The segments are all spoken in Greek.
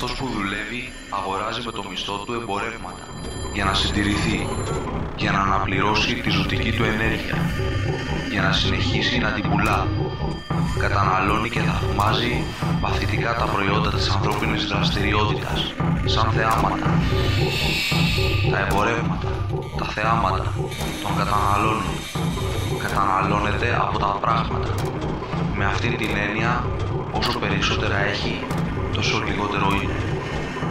Αυτός που δουλεύει αγοράζει με το μισθό του εμπορεύματα για να συντηρηθεί, για να αναπληρώσει τη ζωτική του ενέργεια, για να συνεχίσει να την πουλά. Καταναλώνει και θαυμάζει παθητικά τα προϊόντα της ανθρώπινης δραστηριότητας, σαν θεάματα. Τα εμπορεύματα, τα θεάματα, τον καταναλώνει. Καταναλώνεται από τα πράγματα. Με αυτή την έννοια, όσο περισσότερα έχει, τόσο λιγότερο είναι.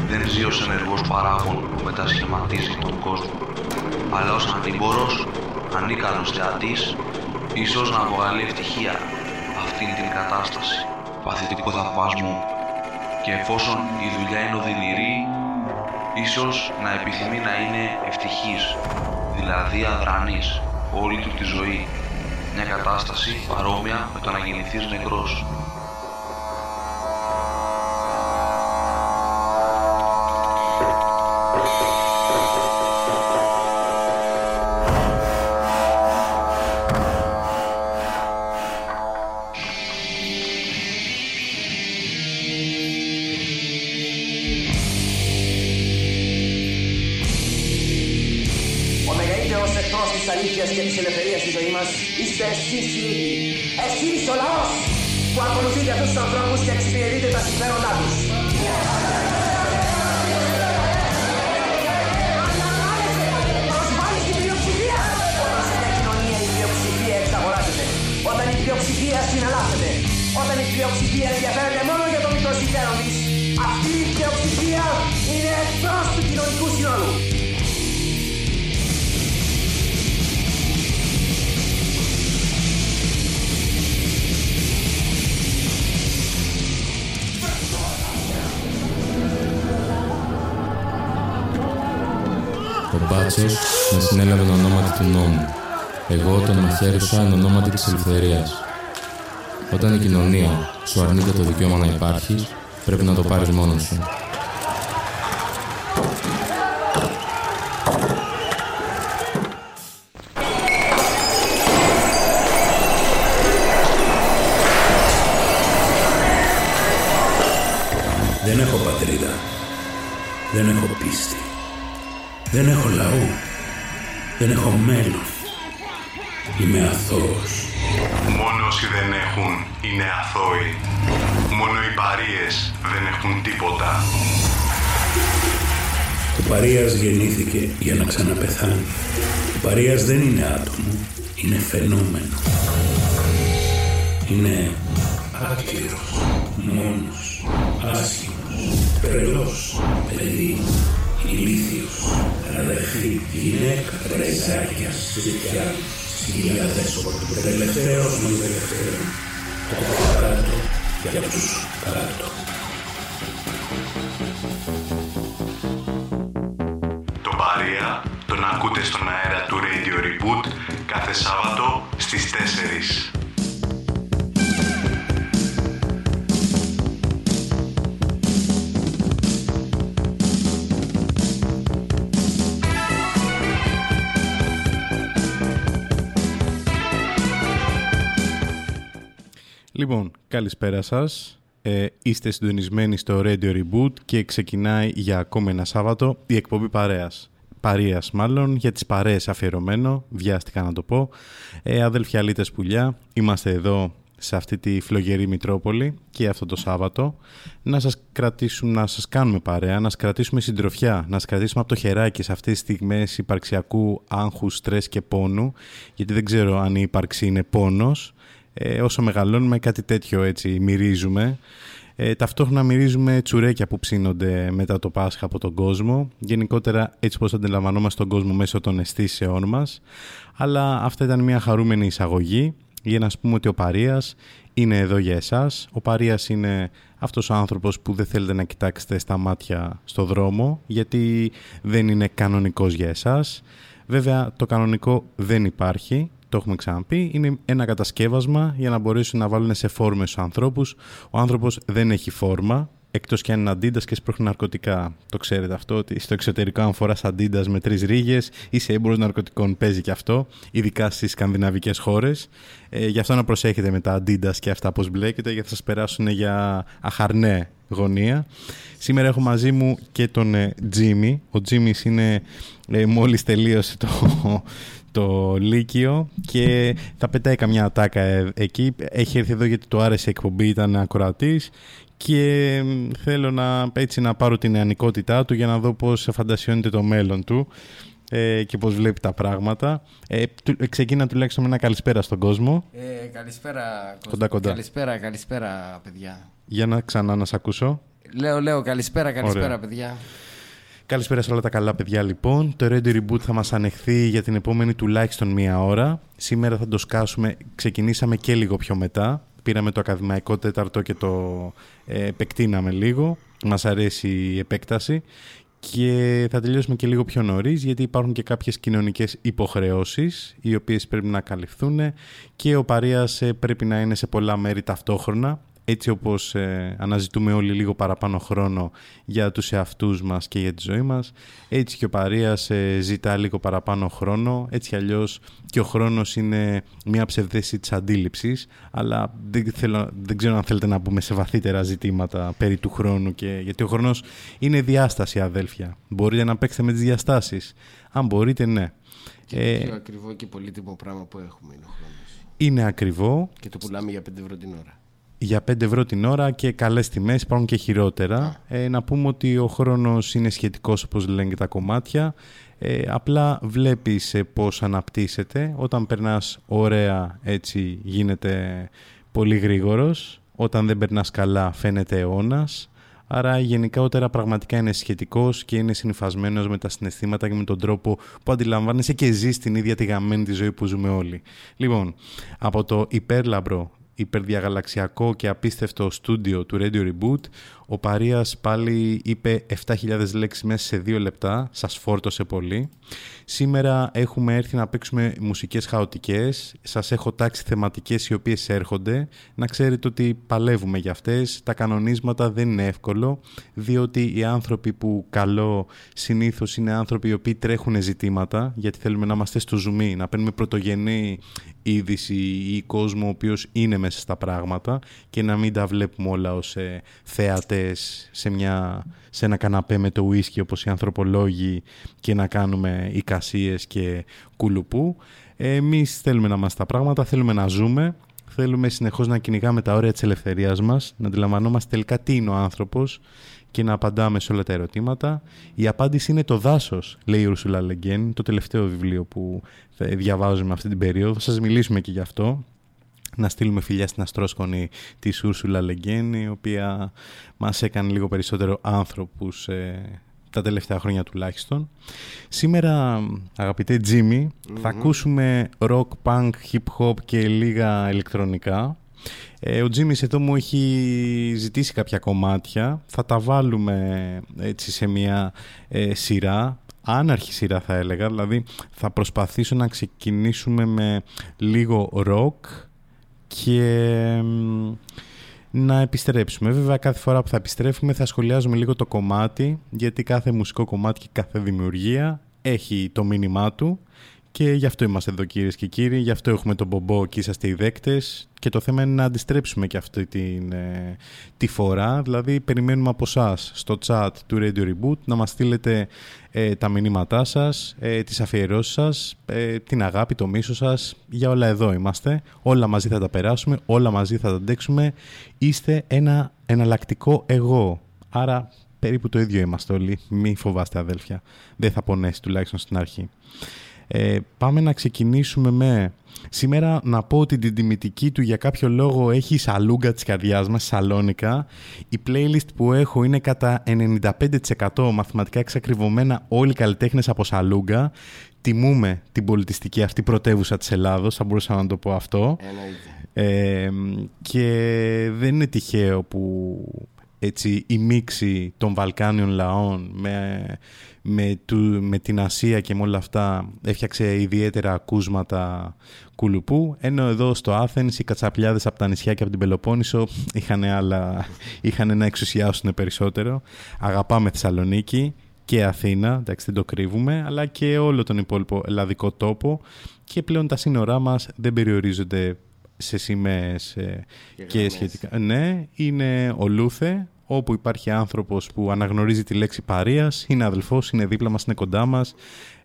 Δεν ζει ως ενεργός παράγων που μετασχηματίζει τον κόσμο, αλλά ως αντίμπορος, ανίκανος θεατής, ίσως να βγάλει ευτυχία αυτήν την κατάσταση παθητικού θαυμασμού και εφόσον η δουλειά είναι οδυνηρή, ίσως να επιθυμεί να είναι ευτυχής, δηλαδή αδρανής, όλη του τη ζωή. Μια κατάσταση παρόμοια με το να γεννηθείς νεκρός. Εγώ τον μαχαίρωσα εν ονόματι της ελευθερίας. Όταν η κοινωνία σου αρνείται το δικαίωμα να υπάρχεις, πρέπει να το πάρεις μόνος σου. Δεν έχω πατρίδα. Δεν έχω πίστη. Δεν έχω λαού. Δεν έχω μέλλον. Είμαι αθώος. Μόνο όσοι δεν έχουν είναι αθώοι. Μόνο οι παρείες δεν έχουν τίποτα. Ο Παρίας γεννήθηκε για να ξαναπεθάνει. Ο Παρίας δεν είναι άτομο. Είναι φαινόμενο. Είναι άκυρος, μόνος, άσχημος, τρελός, παιδί, ηλίθιος, αδερφή, γυναίκα, πρεζάκια, ζητιά, σκυλιά δέσποτα, τελευταίος των τελευταίων, το κάτω για τους κάτω. Το Παρία τον ακούτε στον αέρα του Radio Reboot κάθε Σάββατο στις 4. Λοιπόν, καλησπέρα σας. Ε, είστε συντονισμένοι στο Radio Reboot και ξεκινάει για ακόμα ένα Σάββατο η εκπομπή παρέας. Παρείας μάλλον, για τις παρέες αφιερωμένο, βιάστηκα να το πω. Ε, αδελφια Λίτες Πουλιά, είμαστε εδώ σε αυτή τη φλογερή Μητρόπολη και αυτό το Σάββατο να σας κρατήσουμε, να σας κάνουμε παρέα, να σας κρατήσουμε συντροφιά, να σας κρατήσουμε από το χεράκι σε αυτές τις στιγμές υπαρξιακού άγχου, στρες και πόνου γιατί δεν ξέρω αν η ύπαρξη είναι πόνος ε, όσο μεγαλώνουμε κάτι τέτοιο έτσι μυρίζουμε. Ε, ταυτόχρονα μυρίζουμε τσουρέκια που ψήνονται μετά το Πάσχα από τον κόσμο. Γενικότερα έτσι πως αντιλαμβανόμαστε τον κόσμο μέσω των αισθήσεών μας. Αλλά αυτά ήταν μια χαρούμενη εισαγωγή για να σας πούμε ότι ο Παρίας είναι εδώ για εσάς. Ο Παρίας είναι αυτός ο άνθρωπος που δεν θέλετε να κοιτάξετε στα μάτια στο δρόμο γιατί δεν είναι κανονικός για εσάς. Βέβαια το κανονικό δεν υπάρχει το έχουμε ξαναπεί, είναι ένα κατασκεύασμα για να μπορέσουν να βάλουν σε φόρμες τους ανθρώπους. Ο άνθρωπος δεν έχει φόρμα, Εκτός και αν είναι αντίντας και σπρώχνει ναρκωτικά. Το ξέρετε αυτό, ότι στο εξωτερικό, αν φοράς αντίντας με τρεις ρίγες, είσαι έμπορος ναρκωτικών. Παίζει και αυτό, ειδικά στις σκανδιναβικές χώρες. Ε, γι' αυτό να προσέχετε με τα αντίντας και αυτά πώς μπλέκετε, γιατί θα σας περάσουν για αχαρνέ γωνία. Σήμερα έχω μαζί μου και τον Τζίμι. Ο Τζίμις είναι ε, μόλις τελείωσε το, το Λύκειο και θα πετάει καμιά ατάκα ε, εκεί. Έχει έρθει εδώ γιατί του άρεσε η εκπομπή, ήταν ακροατής και θέλω να, έτσι, να πάρω την νεανικότητά του για να δω πώς φαντασιώνεται το μέλλον του ε, και πώς βλέπει τα πράγματα. Ε, ξεκίνα τουλάχιστον με ένα καλησπέρα στον κόσμο. Ε, καλησπέρα, κοντά, κοντά. καλησπέρα, καλησπέρα παιδιά. Για να ξανά να σε ακούσω. Λέω, λέω, καλησπέρα, καλησπέρα παιδιά. Καλησπέρα σε όλα τα καλά παιδιά λοιπόν. Το Radio Reboot θα μας ανεχθεί για την επόμενη τουλάχιστον μία ώρα. Σήμερα θα το σκάσουμε, ξεκινήσαμε και λίγο πιο μετά. Πήραμε το ακαδημαϊκό τέταρτο και το ε, επεκτείναμε λίγο. Μας αρέσει η επέκταση. Και θα τελειώσουμε και λίγο πιο νωρίς, γιατί υπάρχουν και κάποιες κοινωνικές υποχρεώσεις οι οποίες πρέπει να καλυφθούν και ο Παρίας ε, πρέπει να είναι σε πολλά μέρη ταυτόχρονα έτσι όπως ε, αναζητούμε όλοι λίγο παραπάνω χρόνο για τους εαυτούς μας και για τη ζωή μας, έτσι και ο Παρίας ε, ζητά λίγο παραπάνω χρόνο, έτσι αλλιώς και ο χρόνος είναι μια ψευδέση της αντίληψης, αλλά δεν, θέλω, δεν ξέρω αν θέλετε να μπούμε σε βαθύτερα ζητήματα περί του χρόνου, και, γιατί ο χρόνος είναι διάσταση αδέλφια. Μπορείτε να παίξετε με τις διαστάσεις. Αν μπορείτε, ναι. Και ε, πιο ακριβό και πολύτιμο πράγμα που έχουμε είναι ο χρόνος. Είναι ακριβό. Και το πουλάμε για 5 ευρώ την ώρα για 5 ευρώ την ώρα και καλές τιμές, υπάρχουν και χειρότερα. Ε, να πούμε ότι ο χρόνος είναι σχετικός όπως λένε και τα κομμάτια. Ε, απλά βλέπεις ε, πώς αναπτύσσεται. Όταν περνάς ωραία έτσι γίνεται πολύ γρήγορος. Όταν δεν περνάς καλά φαίνεται αιώνας. Άρα γενικότερα πραγματικά είναι σχετικός και είναι συνυφασμένος με τα συναισθήματα και με τον τρόπο που αντιλαμβάνεσαι και ζεις την ίδια τη γαμμένη τη ζωή που ζούμε όλοι. Λοιπόν, από το υπέρλαμπρο υπερδιαγαλαξιακό και απίστευτο στούντιο του Radio Reboot, ο Παρίας πάλι είπε 7.000 λέξεις μέσα σε δύο λεπτά, σας φόρτωσε πολύ. Σήμερα έχουμε έρθει να παίξουμε μουσικές χαοτικές, σας έχω τάξει θεματικές οι οποίες έρχονται, να ξέρετε ότι παλεύουμε για αυτές, τα κανονίσματα δεν είναι εύκολο, διότι οι άνθρωποι που καλό συνήθως είναι άνθρωποι οι οποίοι τρέχουν ζητήματα, γιατί θέλουμε να είμαστε στο ζουμί, να παίρνουμε πρωτογενή είδηση ή κόσμο ο οποίος είναι μέσα στα πράγματα και να μην τα βλέπουμε όλα ως ε, θεατές σε, μια, σε ένα καναπέ με το ουίσκι όπως οι ανθρωπολόγοι και να κάνουμε εικασίες και κουλουπού. Εμείς θέλουμε να είμαστε τα πράγματα, θέλουμε να ζούμε, θέλουμε συνεχώς να κυνηγάμε τα όρια της ελευθερίας μας, να αντιλαμβανόμαστε τελικά τι είναι ο άνθρωπος και να απαντάμε σε όλα τα ερωτήματα. Η απάντηση είναι το δάσος, λέει η Ursula Le το τελευταίο βιβλίο που διαβάζουμε αυτή την περίοδο. Θα σας μιλήσουμε και γι' αυτό. Να στείλουμε φιλιά στην αστρόσκονη της Ursula Le η οποία μας έκανε λίγο περισσότερο άνθρωπους ε, τα τελευταία χρόνια τουλάχιστον. Σήμερα, αγαπητέ Jimmy, θα ακούσουμε rock, punk, hip hop και λίγα ηλεκτρονικά. Ε, ο Τζίμις εδώ μου έχει ζητήσει κάποια κομμάτια. Θα τα βάλουμε έτσι σε μια ε, σειρά, άναρχη σειρά θα έλεγα. Δηλαδή θα προσπαθήσω να ξεκινήσουμε με λίγο rock και να επιστρέψουμε. Βέβαια κάθε φορά που θα επιστρέφουμε θα σχολιάζουμε λίγο το κομμάτι γιατί κάθε μουσικό κομμάτι και κάθε δημιουργία έχει το μήνυμά του και γι' αυτό είμαστε εδώ κυρίες και κύριοι, γι' αυτό έχουμε τον Μπομπό και είσαστε οι δέκτες. Και το θέμα είναι να αντιστρέψουμε και αυτή την, ε, τη φορά. Δηλαδή, περιμένουμε από εσά στο chat του Radio Reboot να μας στείλετε ε, τα μηνύματά σας, ε, τις αφιερώσεις σας, ε, την αγάπη, το μίσο σας. Για όλα εδώ είμαστε. Όλα μαζί θα τα περάσουμε, όλα μαζί θα τα αντέξουμε. Είστε ένα εναλλακτικό εγώ. Άρα περίπου το ίδιο είμαστε όλοι. Μην φοβάστε αδέλφια. Δεν θα πονέσει τουλάχιστον στην αρχή. Ε, πάμε να ξεκινήσουμε με... Σήμερα να πω ότι την τιμητική του για κάποιο λόγο έχει η σαλούγκα της καρδιάς μας, Σαλόνικα. Η playlist που έχω είναι κατά 95% μαθηματικά εξακριβωμένα όλοι οι καλλιτέχνες από σαλούγκα. Τιμούμε την πολιτιστική αυτή πρωτεύουσα της Ελλάδος, θα μπορούσα να το πω αυτό. Ε, και δεν είναι τυχαίο που έτσι, η μίξη των Βαλκάνιων λαών με, με, του, με την Ασία και με όλα αυτά έφτιαξε ιδιαίτερα ακούσματα κουλουπού ενώ εδώ στο Άθενς οι κατσαπλιάδες από τα νησιά και από την Πελοπόννησο είχαν, άλλα, είχαν να εξουσιάσουν περισσότερο. Αγαπάμε Θεσσαλονίκη και Αθήνα, εντάξει δεν το κρύβουμε, αλλά και όλο τον υπόλοιπο ελλαδικό τόπο και πλέον τα σύνορά μας δεν περιορίζονται σε σημαίες ε, και, σχετικά. Ναι, είναι ο Λούθε, όπου υπάρχει άνθρωπος που αναγνωρίζει τη λέξη παρείας, είναι αδελφός, είναι δίπλα μας, είναι κοντά μας.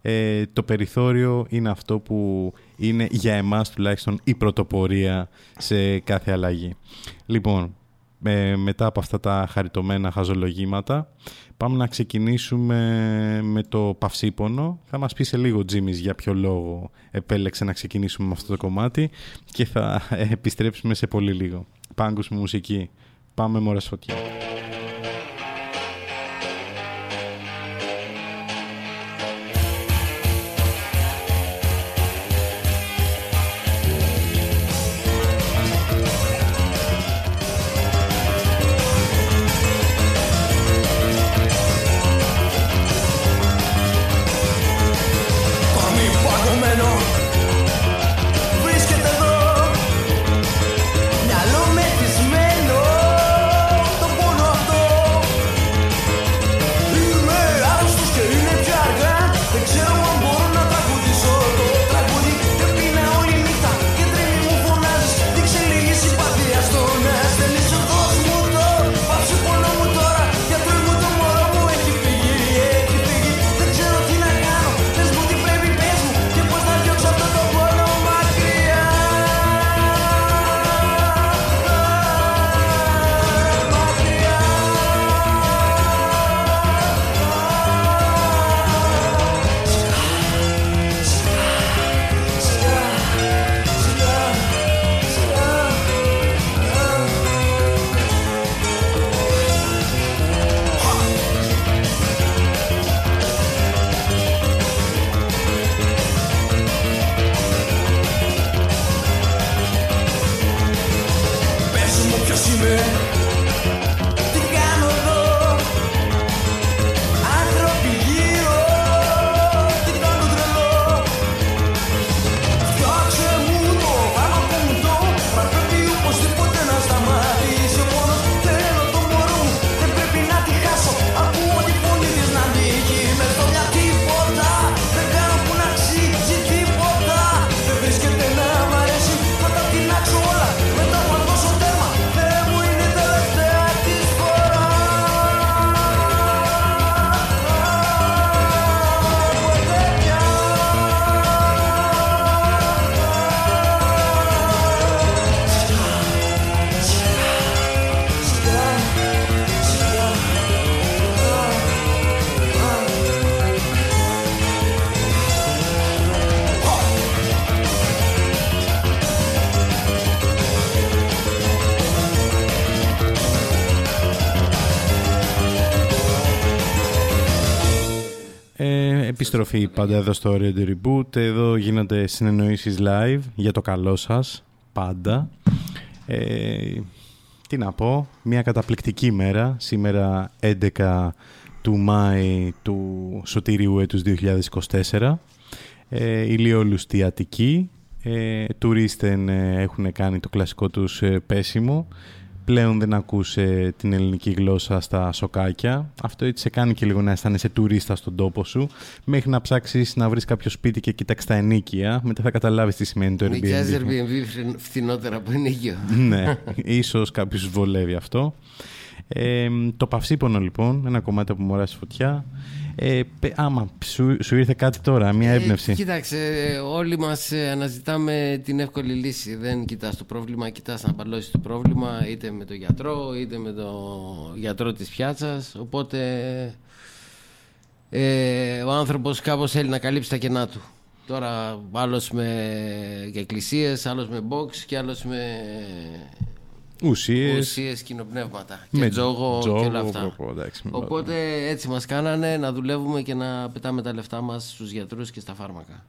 Ε, το περιθώριο είναι αυτό που είναι για εμάς τουλάχιστον η πρωτοπορία σε κάθε αλλαγή. Λοιπόν, ε, μετά από αυτά τα χαριτωμένα χαζολογήματα, πάμε να ξεκινήσουμε με το παυσίπονο. Θα μας πεις σε λίγο, Τζίμις, για ποιο λόγο επέλεξε να ξεκινήσουμε με αυτό το κομμάτι και θα επιστρέψουμε σε πολύ λίγο. Πάγκους με μουσική. Πάμε μόρες φωτιά. Επιστροφή πάντα εδώ στο Radio Reboot. Εδώ γίνονται συνεννοήσεις live για το καλό σας. Πάντα. Ε, τι να πω. Μια καταπληκτική μέρα. Σήμερα 11 του Μάη του Σωτήριου έτους 2024. Ε, ηλιόλουστη Αττική. Ε, τουρίστεν ε, έχουν κάνει το κλασικό τους ε, πέσιμο. Πλέον δεν ακούς ε, την ελληνική γλώσσα στα σοκάκια. Αυτό έτσι σε κάνει και λίγο να αισθάνεσαι τουρίστας στον τόπο σου. Μέχρι να ψάξεις να βρεις κάποιο σπίτι και κοιτάξεις τα ενίκια. Μετά θα καταλάβεις τι σημαίνει το Νοικιάζει Airbnb. Airbnb φθην- φθηνότερα από ενοίκιο. ναι, ίσως κάποιους βολεύει αυτό. Ε, το παυσίπονο λοιπόν, ένα κομμάτι από μωρά στη φωτιά. Ε, πε- άμα σου, σου ήρθε κάτι τώρα, μια Ε, έμπνευση. κοίταξε, όλοι μας ε, αναζητάμε την εύκολη λύση. Δεν κοιτάς το πρόβλημα, κοιτάς να παλώσεις το πρόβλημα είτε με τον γιατρό είτε με τον γιατρό της πιάτσας. Οπότε ε, ο άνθρωπος κάπως θέλει να καλύψει τα κενά του. Τώρα άλλος με εκκλησίες, άλλος με box και άλλος με Ουσίες. ουσίες, κοινοπνεύματα Με και τζόγο, τζόγο, και όλα αυτά. προπό, εντάξει, μην Οπότε έτσι μας κάνανε να δουλεύουμε και να πετάμε τα λεφτά μας στους γιατρούς και στα φάρμακα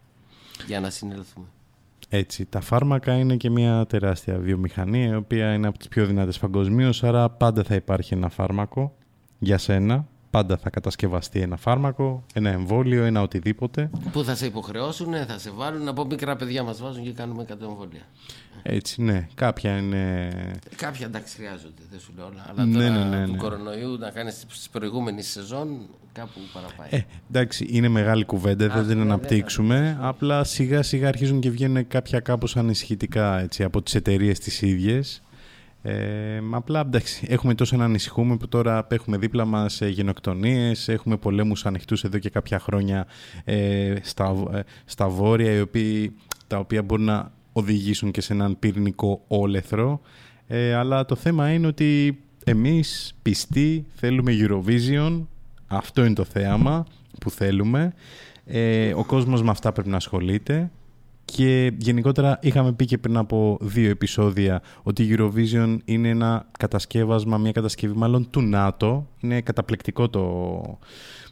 για να συνέλθουμε. Έτσι, τα φάρμακα είναι και μια τεράστια βιομηχανία η οποία είναι από τις πιο δυνατές παγκοσμίως, άρα πάντα θα υπάρχει ένα φάρμακο για σένα, πάντα θα κατασκευαστεί ένα φάρμακο, ένα εμβόλιο, ένα οτιδήποτε. Που θα σε υποχρεώσουν, θα σε βάλουν. Από μικρά παιδιά μας βάζουν και κάνουμε 100 εμβόλια. Έτσι, ναι. Κάποια είναι. Κάποια εντάξει χρειάζονται, δεν σου λέω όλα. Αλλά Ναι, τώρα ναι, ναι, του ναι. κορονοϊού να κάνεις τη προηγούμενη σεζόν κάπου παραπάει. Ε, εντάξει, είναι μεγάλη κουβέντα, δεν την ναι, αναπτύξουμε. Απλά σιγά σιγά αρχίζουν και βγαίνουν κάποια κάπως ανησυχητικά έτσι, από τις εταιρείες τις ίδιες. Ε, απλά εντάξει, έχουμε τόσο να ανησυχούμε που τώρα έχουμε δίπλα μας ε, γενοκτονίες, έχουμε πολέμους ανοιχτούς εδώ και κάποια χρόνια ε, στα, ε, στα βόρεια, οι οποίοι, τα οποία μπορούν να οδηγήσουν και σε έναν πυρηνικό όλεθρο. Ε, αλλά το θέμα είναι ότι εμείς πιστοί θέλουμε Eurovision, αυτό είναι το θέαμα που θέλουμε. Ε, ο κόσμος με αυτά πρέπει να ασχολείται και γενικότερα είχαμε πει και πριν από δύο επεισόδια ότι η Eurovision είναι ένα κατασκεύασμα, μια κατασκευή μάλλον του ΝΑΤΟ. Είναι καταπληκτικό το,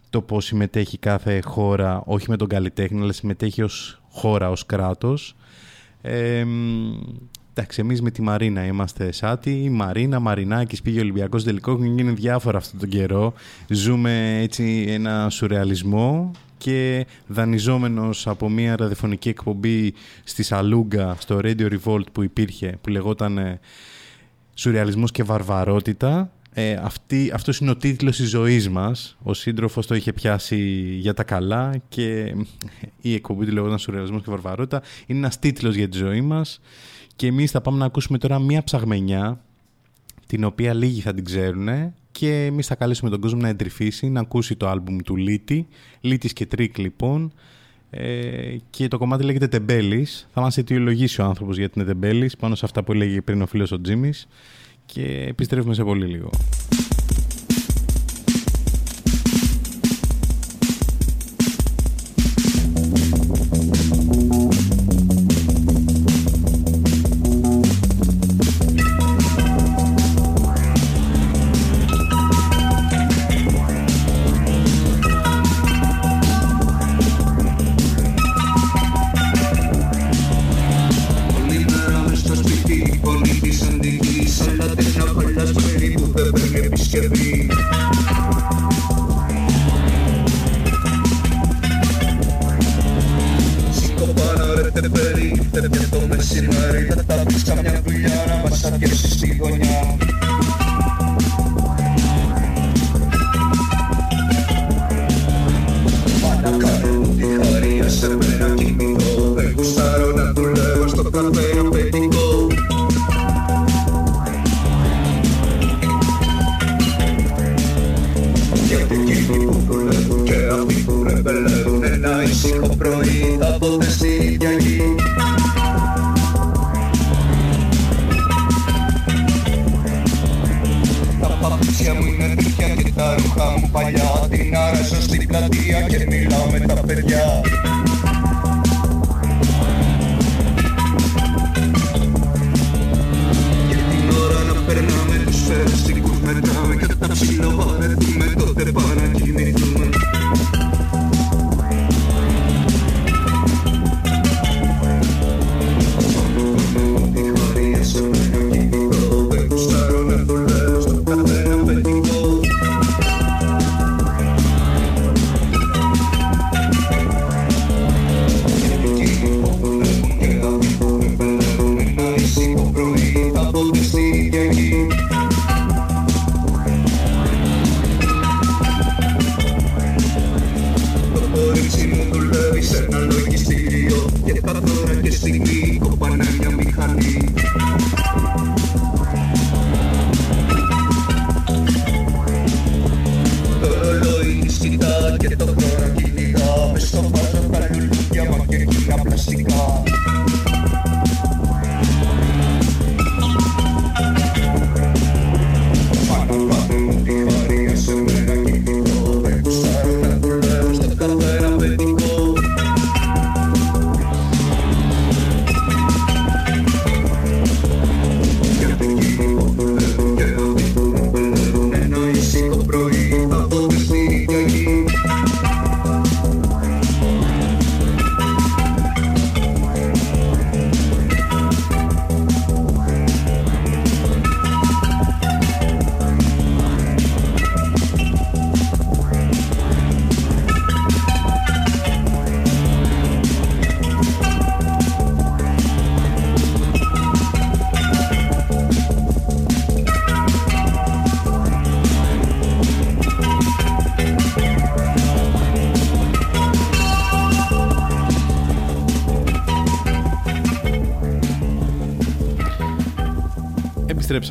το πώς συμμετέχει κάθε χώρα, όχι με τον καλλιτέχνη, αλλά συμμετέχει ως χώρα, ως κράτος. Ε, μ, εντάξει, εμείς με τη Μαρίνα είμαστε σάτι. Η Μαρίνα, Μαρινάκης πήγε ο Ολυμπιακός τελικό. Έχουν γίνει διάφορα αυτόν τον καιρό. Ζούμε έτσι ένα σουρεαλισμό και δανειζόμενος από μια ραδιοφωνική εκπομπή στη Σαλούγκα, στο Radio Revolt που υπήρχε, που λεγόταν ε, «Σουρεαλισμός και βαρβαρότητα». Ε, αυτή, αυτός είναι ο τίτλος της ζωής μας. Ο σύντροφος το είχε πιάσει για τα καλά και η εκπομπή του λεγόταν «Σουρεαλισμός και βαρβαρότητα». Είναι ένας τίτλος για τη ζωή μας και εμείς θα πάμε να ακούσουμε τώρα μία ψαγμενιά την οποία λίγοι θα την ξέρουν και εμείς θα καλέσουμε τον κόσμο να εντρυφήσει, να ακούσει το άλμπουμ του Λίτη, Λίτης και Τρίκ λοιπόν, ε, και το κομμάτι λέγεται Τεμπέλης. Θα μας αιτιολογήσει ο άνθρωπος γιατί είναι Τεμπέλης, πάνω σε αυτά που έλεγε πριν ο φίλος ο Τζίμις και επιστρέφουμε σε πολύ λίγο.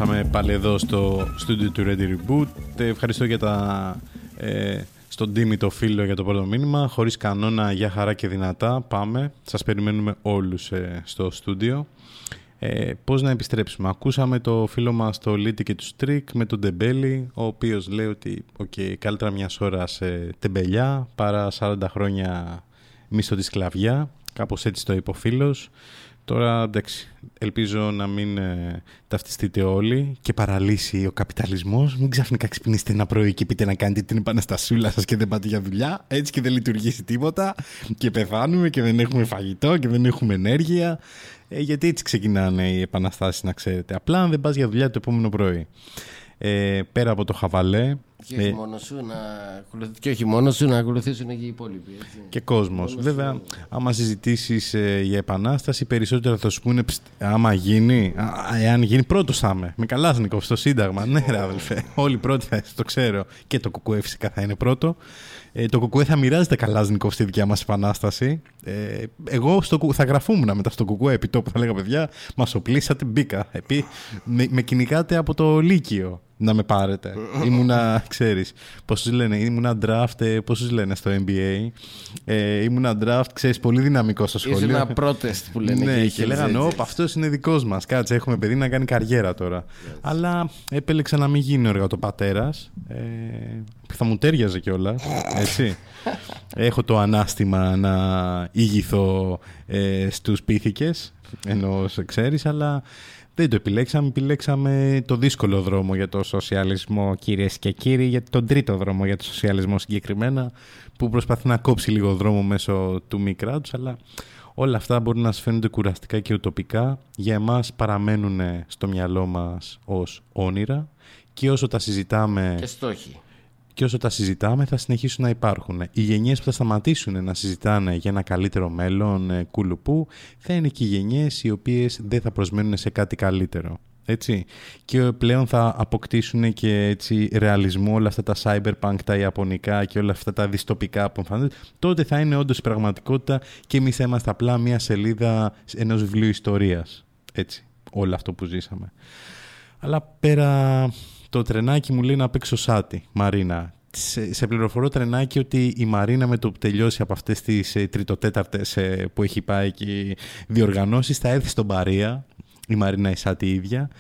Επιστρέψαμε πάλι εδώ στο στούντιο του Radio Reboot. Ε, Ευχαριστώ για τα, ε, στον Τίμη το φίλο για το πρώτο μήνυμα. Χωρίς κανόνα, για χαρά και δυνατά. Πάμε. Σας περιμένουμε όλους ε, στο στούντιο. Ε, πώς να επιστρέψουμε. Ακούσαμε το φίλο μας το Λίτη και τους Στρίκ με τον Τεμπέλη, ο οποίος λέει ότι okay, καλύτερα μια ώρα σε τεμπελιά παρά 40 χρόνια μισθωτή σκλαβιά. Κάπως έτσι το είπε ο φίλος. Τώρα εντάξει, ελπίζω να μην ε, ταυτιστείτε όλοι και παραλύσει ο καπιταλισμός. Μην ξαφνικά ξυπνήσετε ένα πρωί και πείτε να κάνετε την επαναστασούλα σας και δεν πάτε για δουλειά. Έτσι και δεν λειτουργήσει τίποτα και πεθάνουμε και δεν έχουμε φαγητό και δεν έχουμε ενέργεια. Ε, γιατί έτσι ξεκινάνε οι επαναστάσεις να ξέρετε. Απλά αν δεν πας για δουλειά το επόμενο πρωί. Ε, πέρα από το χαβαλέ, Και όχι, Ε, μόνο σου να ακολουθ... και όχι μόνο σου να ακολουθήσουν και οι υπόλοιποι. Έτσι. και κόσμος. Βέβαια, άμα συζητήσεις ε, για επανάσταση, περισσότερο θα σου πούνε «Ψτ, άμα γίνει, α, εάν γίνει πρώτος θα είμαι. Με καλά Νίκο, στο Σύνταγμα. ναι, ρε αδελφέ. Όλοι πρώτοι θα το ξέρω. Και το κουκουέ φυσικά θα είναι πρώτο. Ε, το κουκουέ θα μοιράζεται καλά Νίκο στη δικιά μας επανάσταση. Ε, εγώ στο, κου- θα γραφούμουν μετά στο κουκουέ επί τόπου. Θα λέγα παιδιά, μας οπλίσατε, μπήκα. Επί, με, με κυνηγάτε από το Λύκειο να με πάρετε. ήμουνα, ξέρεις, πώς τους λένε, ήμουνα draft, ε, πώς τους λένε στο NBA. Ε, ήμουνα draft, ξέρεις, πολύ δυναμικό στο σχολείο. Είσαι ένα protest που λένε Ναι, και οι και λέγανε, Hell's όπ, αυτός είναι δικός μας. Κάτσε, έχουμε παιδί να κάνει καριέρα τώρα. Αλλά επέλεξα να μην γίνει ο εργατοπατέρα. Ε, θα μου τέριαζε κιόλας. Έτσι. Έχω το ανάστημα να ηγηθώ ε, στους πίθηκες, ενώ σε ξέρεις, αλλά δεν το επιλέξαμε. Επιλέξαμε το δύσκολο δρόμο για το σοσιαλισμό, κυρίες και κύριοι, για τον τρίτο δρόμο για το σοσιαλισμό συγκεκριμένα, που προσπαθεί να κόψει λίγο δρόμο μέσω του μη κράτους, αλλά όλα αυτά μπορεί να σας φαίνονται κουραστικά και ουτοπικά. Για εμάς παραμένουν στο μυαλό μας ως όνειρα και όσο τα συζητάμε Και στόχοι. Και όσο τα συζητάμε θα συνεχίσουν να υπάρχουν. Οι γενιές που θα σταματήσουν να συζητάνε για ένα καλύτερο μέλλον ε, κουλουπού θα είναι και οι γενιές οι οποίες δεν θα προσμένουν σε κάτι καλύτερο. Έτσι. Και πλέον θα αποκτήσουν και έτσι ρεαλισμό όλα αυτά τα cyberpunk, τα ιαπωνικά και όλα αυτά τα δυστοπικά που εμφανίζονται. Τότε θα είναι όντως η πραγματικότητα και εμείς θα είμαστε απλά μια σελίδα ενός βιβλίου ιστορίας. Έτσι. Όλο αυτό που ζήσαμε. Αλλά πέρα το τρενάκι μου λέει να παίξω σάτι, Μαρίνα. Σε, σε πληροφορώ τρενάκι ότι η Μαρίνα με το που τελειώσει από αυτές τις ε, τριτοτέταρτες ε, που έχει πάει και διοργανώσεις θα έρθει στον Παρία, η Μαρίνα η Σάτι η ίδια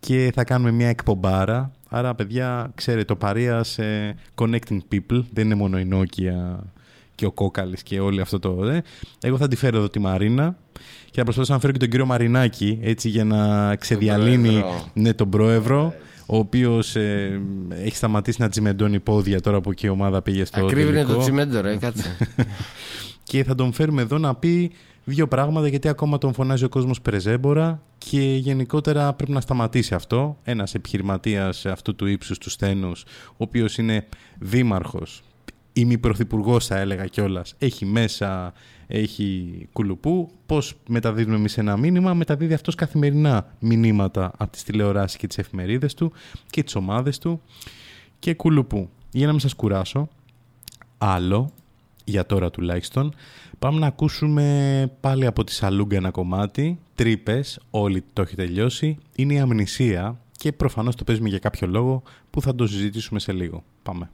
και θα κάνουμε μια εκπομπάρα. Άρα παιδιά, ξέρετε, το Παρίας ε, connecting people, δεν είναι μόνο η Nokia και ο Κόκαλης και όλο αυτό το... Ε. Εγώ θα τη φέρω εδώ τη Μαρίνα και θα προσπαθήσω να φέρω και τον κύριο Μαρινάκη έτσι για να ξεδιαλύνει πρόεδρο. ναι, τον πρόεδρο ο οποίος ε, έχει σταματήσει να τσιμεντώνει πόδια τώρα που και η ομάδα πήγε στο Ακρίβει είναι τελικό. το τσιμέντο, ρε, κάτσε. και θα τον φέρουμε εδώ να πει δύο πράγματα γιατί ακόμα τον φωνάζει ο κόσμος πρεζέμπορα και γενικότερα πρέπει να σταματήσει αυτό. Ένας επιχειρηματίας αυτού του ύψους του στένους ο οποίος είναι δήμαρχος ή μη πρωθυπουργό θα έλεγα κιόλας. Έχει μέσα, έχει κουλουπού. Πώς μεταδίδουμε εμείς ένα μήνυμα, μεταδίδει αυτός καθημερινά μηνύματα από τις τηλεοράσεις και τις εφημερίδες του και τις ομάδες του και κουλουπού. Για να μην σας κουράσω, άλλο, για τώρα τουλάχιστον, πάμε να ακούσουμε πάλι από τη Σαλούγκα ένα κομμάτι. Τρύπες, όλοι το έχει τελειώσει. Είναι η αμνησία και προφανώς το παίζουμε για κάποιο λόγο που θα το συζητήσουμε σε λίγο. Πάμε.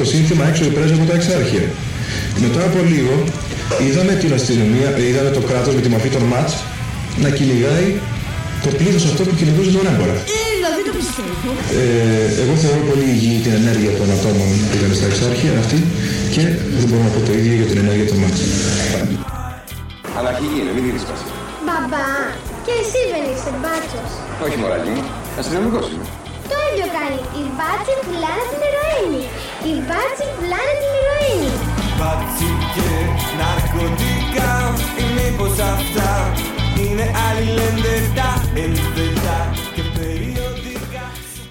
Το σύνθημα έξω η πρέσβη από τα εξάρχεια. Μετά από λίγο είδαμε την αστυνομία, ε, είδαμε το κράτος με τη μορφή των ΜΑΤΣ να κυνηγάει το πλήθος αυτό που κυνηγούσε τον έμπορα. Ε, δηλαδή το πιστεύω. Ε, εγώ θεωρώ πολύ υγιή την ενέργεια των ατόμων που πήγαν στα εξάρχεια αυτή και δεν μπορώ να πω το ίδιο για την ενέργεια των ΜΑΤΣ. Αναρχική είναι, μην δίνεις σπάση. Μπαμπά, και εσύ δεν είσαι μπάτσος. Όχι μωράκι μου, αστυνομικός είμαι. Το ίδιο κάνει. Οι μπάτσοι πουλάνε την ηρωίνη. Οι μπάτσοι πουλάνε την ηρωίνη. Μπάτσι και ναρκωτικά Ή μήπως αυτά είναι αλληλένδετα Ενθετά και περιοδικά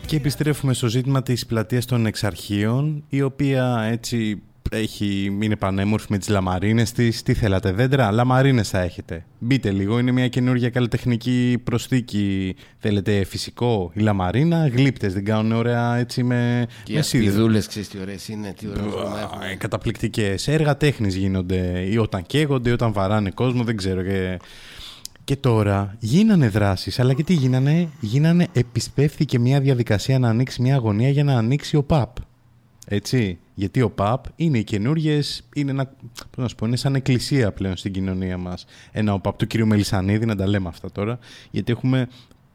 Και επιστρέφουμε στο ζήτημα της πλατείας των εξαρχείων, η οποία έτσι έχει, είναι πανέμορφη με τις λαμαρίνες της. Τι θέλατε, δέντρα, λαμαρίνες θα έχετε. Μπείτε λίγο, είναι μια καινούργια καλλιτεχνική προσθήκη. Θέλετε φυσικό, η λαμαρίνα, γλύπτες, δεν κάνουν ωραία έτσι με, Και οι με σίδερο. ασπιδούλες, ξέρεις τι ωραίες είναι, τι ωραίο χρώμα έχουν. Ε, καταπληκτικές. Έργα τέχνης γίνονται ή όταν καίγονται, ή όταν βαράνε κόσμο, δεν ξέρω. Και, και τώρα γίνανε δράσεις, αλλά και τι γίνανε; Γίνανε, επισπεύθηκε μια διαδικασία να ανοίξει μια αγωνία για να ανοίξει ο ΠΑΠ. Έτσι. Γιατί ο ΠΑΠ είναι οι καινούριε, είναι, ένα, πώς να σου πω, είναι σαν εκκλησία πλέον στην κοινωνία μας. Ένα ο ΠΑΠ του κ. Μελισανίδη, να τα λέμε αυτά τώρα, γιατί έχουμε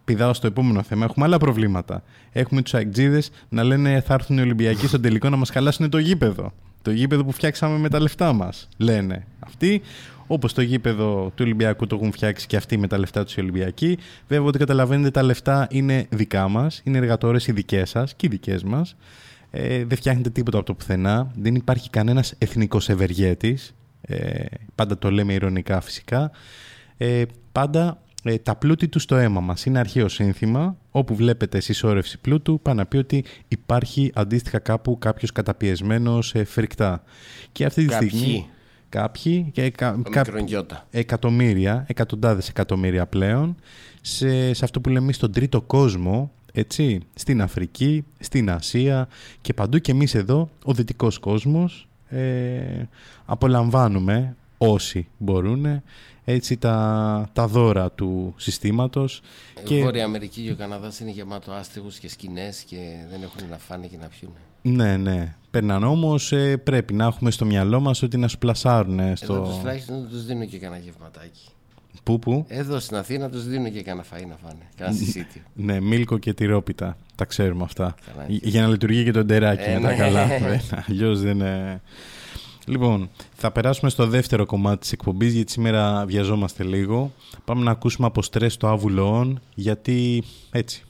πηδάω στο επόμενο θέμα. Έχουμε άλλα προβλήματα. Έχουμε τους αεκτζίδες να λένε θα έρθουν οι Ολυμπιακοί στο τελικό να μας χαλάσουν το γήπεδο. Το γήπεδο που φτιάξαμε με τα λεφτά μας. Λένε αυτοί. Όπως το γήπεδο του Ολυμπιακού το έχουν φτιάξει και αυτοί με τα λεφτά τους οι Ολυμπιακοί. Βέβαια, ότι καταλαβαίνετε, τα λεφτά είναι δικά μας. Είναι εργατόρες οι δικές σας και οι δικές μας. Ε, δεν φτιάχνετε τίποτα από το πουθενά. Δεν υπάρχει κανένας εθνικός ευεργέτης. Ε, πάντα το λέμε ηρωνικά φυσικά. Ε, πάντα ε, τα πλούτη του στο αίμα μας. Είναι αρχαίο σύνθημα, όπου βλέπετε συσσόρευση πλούτου, πάει να πει ότι υπάρχει αντίστοιχα κάπου κάποιος καταπιεσμένος ε, φρικτά. Και αυτή τη Κάποιοι. στιγμή κάποιοι και κα, Ο μικρονιώτα. εκατομμύρια, εκατοντάδες εκατομμύρια πλέον, σε, σε αυτό που λέμε στον τρίτο κόσμο, έτσι, στην Αφρική, στην Ασία και παντού και εμείς εδώ, ο δυτικός κόσμος, ε, απολαμβάνουμε όσοι μπορούν έτσι τα, τα δώρα του συστήματος Η Βόρεια Αμερική και ο Καναδάς είναι γεμάτο άστεγους και σκηνές και δεν έχουν να φάνε και να πιούν. ναι, ναι. Περνάνε όμως ε, πρέπει να έχουμε στο μυαλό μας ότι να σου πλασάρουν Εδώ στο... τους τουλάχιστον τους δίνουν και κανένα γευματάκι. Πού, πού; Εδώ στην Αθήνα τους δίνουν και κανένα φαΐ να φάνε. Κανένα συσίτιο. Ναι, μίλκο και τυρόπιτα. Τα ξέρουμε αυτά. Καλά, Ι- Για να λειτουργεί και το ντεράκι Ε, μετά ναι. καλά. Αλλιώς δεν είναι. Λοιπόν, θα περάσουμε στο δεύτερο κομμάτι της εκπομπής γιατί σήμερα βιαζόμαστε λίγο. Πάμε να ακούσουμε από στρες το άβουλο on γιατί έτσι.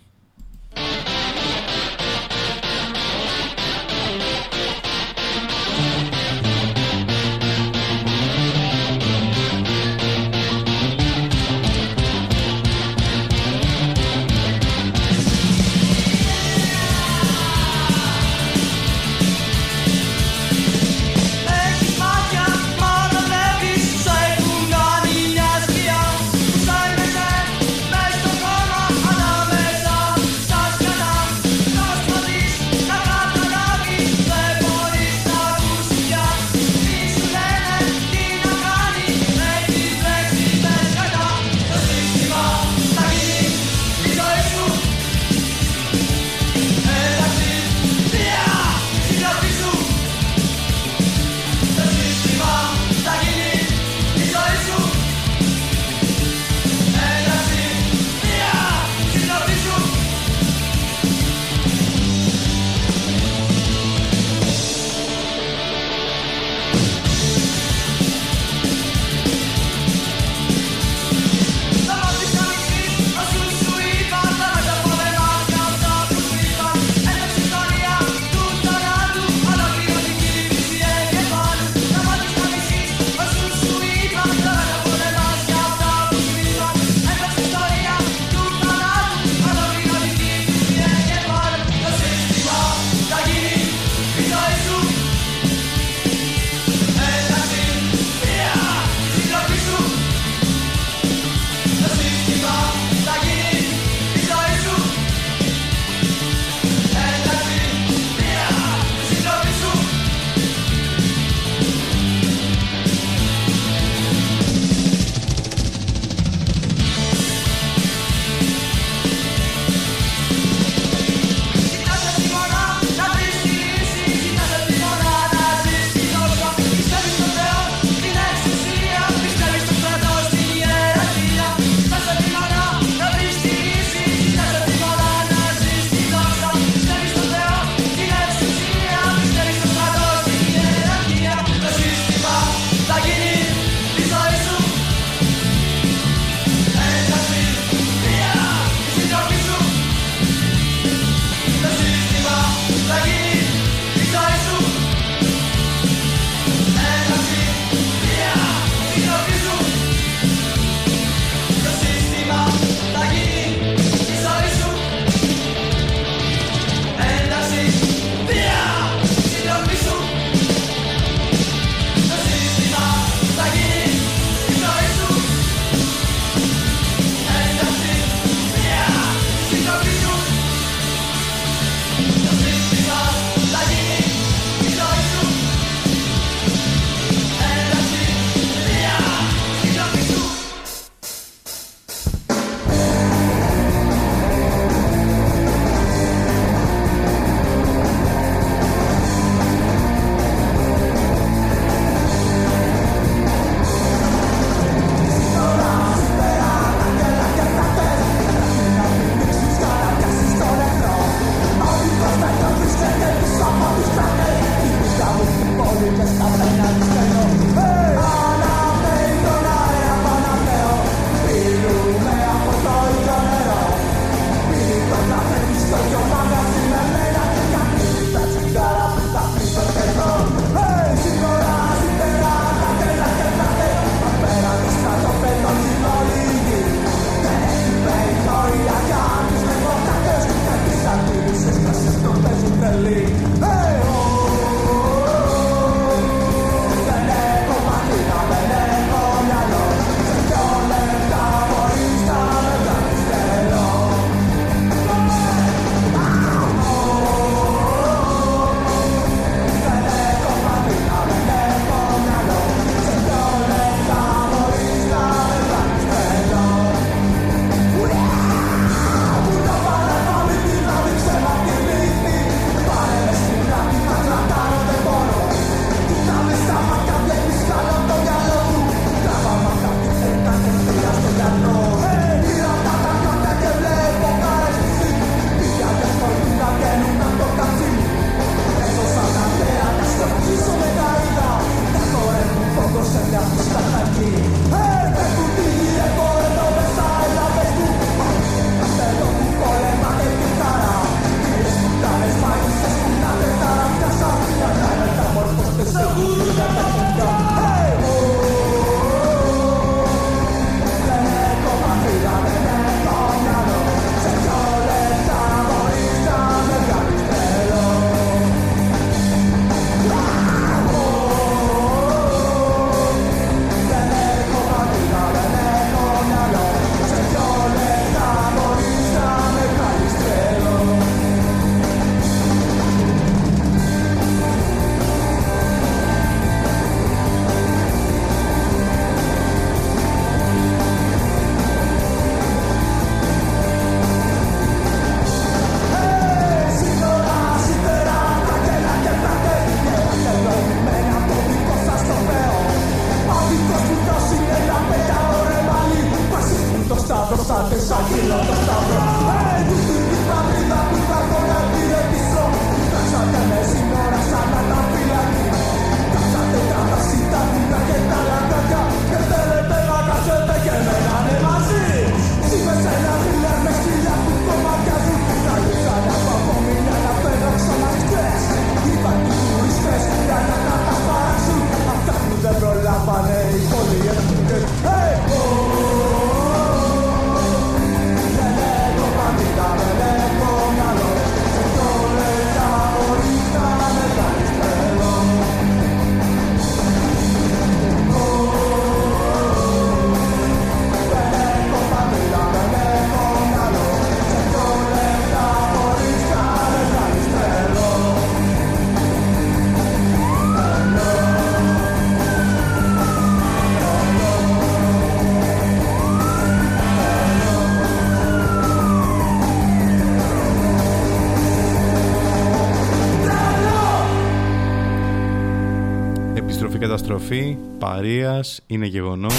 Καταστροφή, παρείας, είναι γεγονός.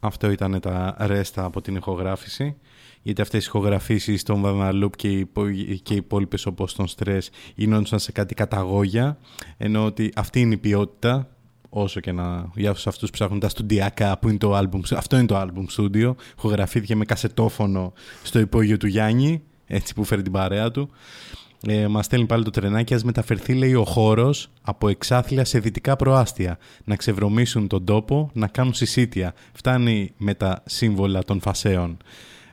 Αυτό ήταν τα ρέστα από την ηχογράφηση. Γιατί αυτές οι ηχογραφήσεις των Βαναλούπ και οι, υπο- και οι υπόλοιπες όπως τον Στρες γινόντουσαν σε κάτι καταγόγια. Ενώ ότι αυτή είναι η ποιότητα, όσο και να για αυτούς που ψάχνουν τα στουντιακά που είναι το album, αυτό είναι το album studio. Ηχογραφήθηκε με κασετόφωνο στο υπόγειο του Γιάννη, έτσι που φέρει την παρέα του. Ε, Μας στέλνει πάλι το τρενάκι. Α μεταφερθεί, λέει, ο χώρος από εξάθλια σε δυτικά προάστια. Να ξεβρωμίσουν τον τόπο, να κάνουν συσίτια. Φτάνει με τα σύμβολα των φασέων.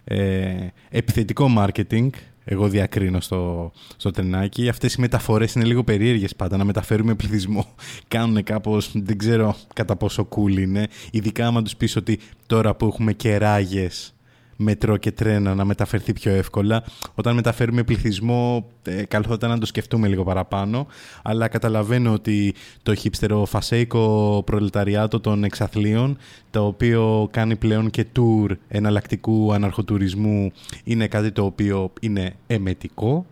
Ε, επιθετικό marketing. Εγώ διακρίνω στο, στο τρενάκι. Αυτές οι μεταφορές είναι λίγο περίεργες πάντα. Να μεταφέρουμε πληθυσμό. Κάνουν κάπως, δεν ξέρω κατά πόσο cool είναι. Ειδικά άμα τους πεις ότι τώρα που έχουμε κεράγες μετρό και τρένα να μεταφερθεί πιο εύκολα. Όταν μεταφέρουμε πληθυσμό, ε, καλό θα ήταν να το σκεφτούμε λίγο παραπάνω. Αλλά καταλαβαίνω ότι το χυψτεροφασέικο προλεταριάτο των εξαθλίων, το οποίο κάνει πλέον και tour εναλλακτικού αναρχοτουρισμού, είναι κάτι το οποίο είναι εμετικό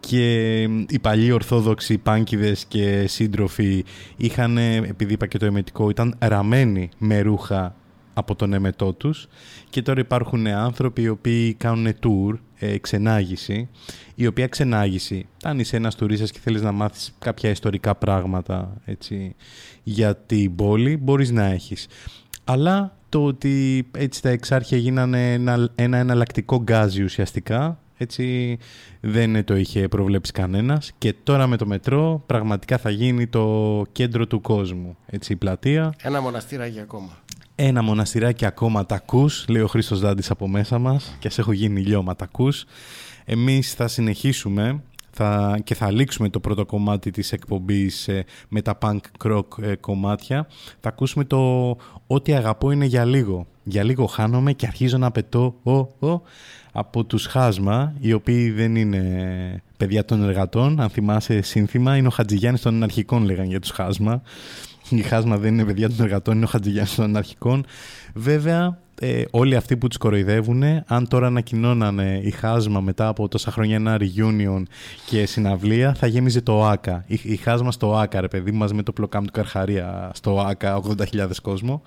και οι παλιοί ορθόδοξοι πάνκιδες και σύντροφοι είχαν, επειδή είπα και το εμετικό, ήταν ραμμένοι με ρούχα από τον εμετό τους και τώρα υπάρχουν άνθρωποι οι οποίοι κάνουν tour, ε, ξενάγηση, η οποία ξενάγηση, αν είσαι ένας τουρίστας και θέλεις να μάθεις κάποια ιστορικά πράγματα έτσι, για την πόλη, μπορείς να έχεις. Αλλά το ότι έτσι τα εξάρχεια γίνανε ένα, ένα εναλλακτικό γκάζι ουσιαστικά, έτσι δεν το είχε προβλέψει κανένας και τώρα με το μετρό πραγματικά θα γίνει το κέντρο του κόσμου, έτσι η πλατεία. Ένα μοναστήρι ακόμα. Ένα μοναστηράκι ακόμα τα ακούς, λέει ο Χρήστος Δάντης από μέσα μας και ας έχω γίνει λιώμα τα ακούς. Εμείς θα συνεχίσουμε θα, και θα λήξουμε το πρώτο κομμάτι της εκπομπής ε, με τα punk rock ε, κομμάτια. Θα ακούσουμε το «Ό,τι αγαπώ είναι για λίγο». Για λίγο χάνομαι και αρχίζω να πετώ ο, ο, από τους Χάσμα, οι οποίοι δεν είναι παιδιά των εργατών. Αν θυμάσαι σύνθημα, είναι ο Χατζηγιάννης των Αναρχικών λέγαν για τους Χάσμα. Η Χάσμα δεν είναι παιδιά των εργατών, είναι ο Χατζηγιάννης των Αναρχικών. Βέβαια, ε, όλοι αυτοί που τους κοροϊδεύουν, αν τώρα ανακοινώνανε η Χάσμα μετά από τόσα χρόνια ένα reunion και συναυλία, θα γέμιζε το ΆΚΑ. Η, η Χάσμα στο ΆΚΑ, ρε παιδί μας, με το πλοκάμ του Καρχαρία στο ΆΚΑ, 80.000 κόσμο.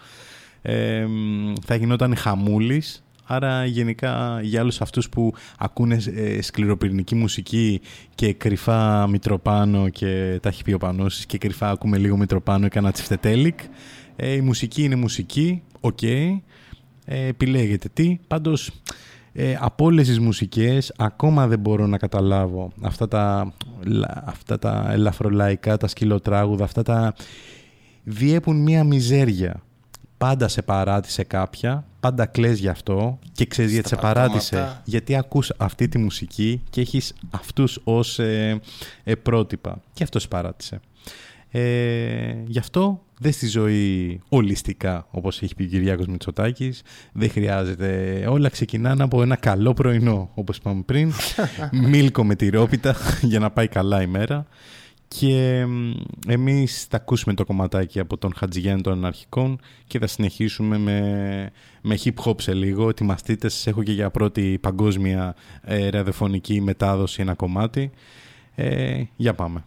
Ε, θα γινόταν χαμούλης Άρα γενικά για όλους αυτούς που ακούνε ε, σκληροπυρηνική μουσική και κρυφά Μητροπάνο και τα έχει πει ο Πανώσης και κρυφά ακούμε λίγο Μητροπάνο και ένα τσιφτετέλικ ε, η μουσική είναι μουσική, οκ ε, επιλέγετε τι. Πάντως ε, από όλες τις μουσικές ακόμα δεν μπορώ να καταλάβω αυτά τα, αυτά τα ελαφρολαϊκά, τα σκυλοτράγουδα αυτά τα διέπουν μία μιζέρια. Πάντα σε παράτησε κάποια, πάντα κλαις γι' αυτό και ξέρεις γιατί σε παράτησε. Γιατί ακούς αυτή τη μουσική και έχεις αυτούς ως ε, ε, πρότυπα. Και αυτό σε παράτησε. Ε, γι' αυτό δεν στη ζωή ολιστικά, όπως έχει πει ο Κυριάκος Μητσοτάκης. Δεν χρειάζεται. Όλα ξεκινάνε από ένα καλό πρωινό, όπως είπαμε πριν. Μίλκο με τυρόπιτα για να πάει καλά η μέρα. Και εμείς θα ακούσουμε το κομματάκι από τον Χατζηγιάννη των Αναρχικών και θα συνεχίσουμε με, με hip-hop σε λίγο. Ετοιμαστείτε, σας έχω και για πρώτη παγκόσμια ε, ραδιοφωνική μετάδοση ένα κομμάτι. Ε, για πάμε.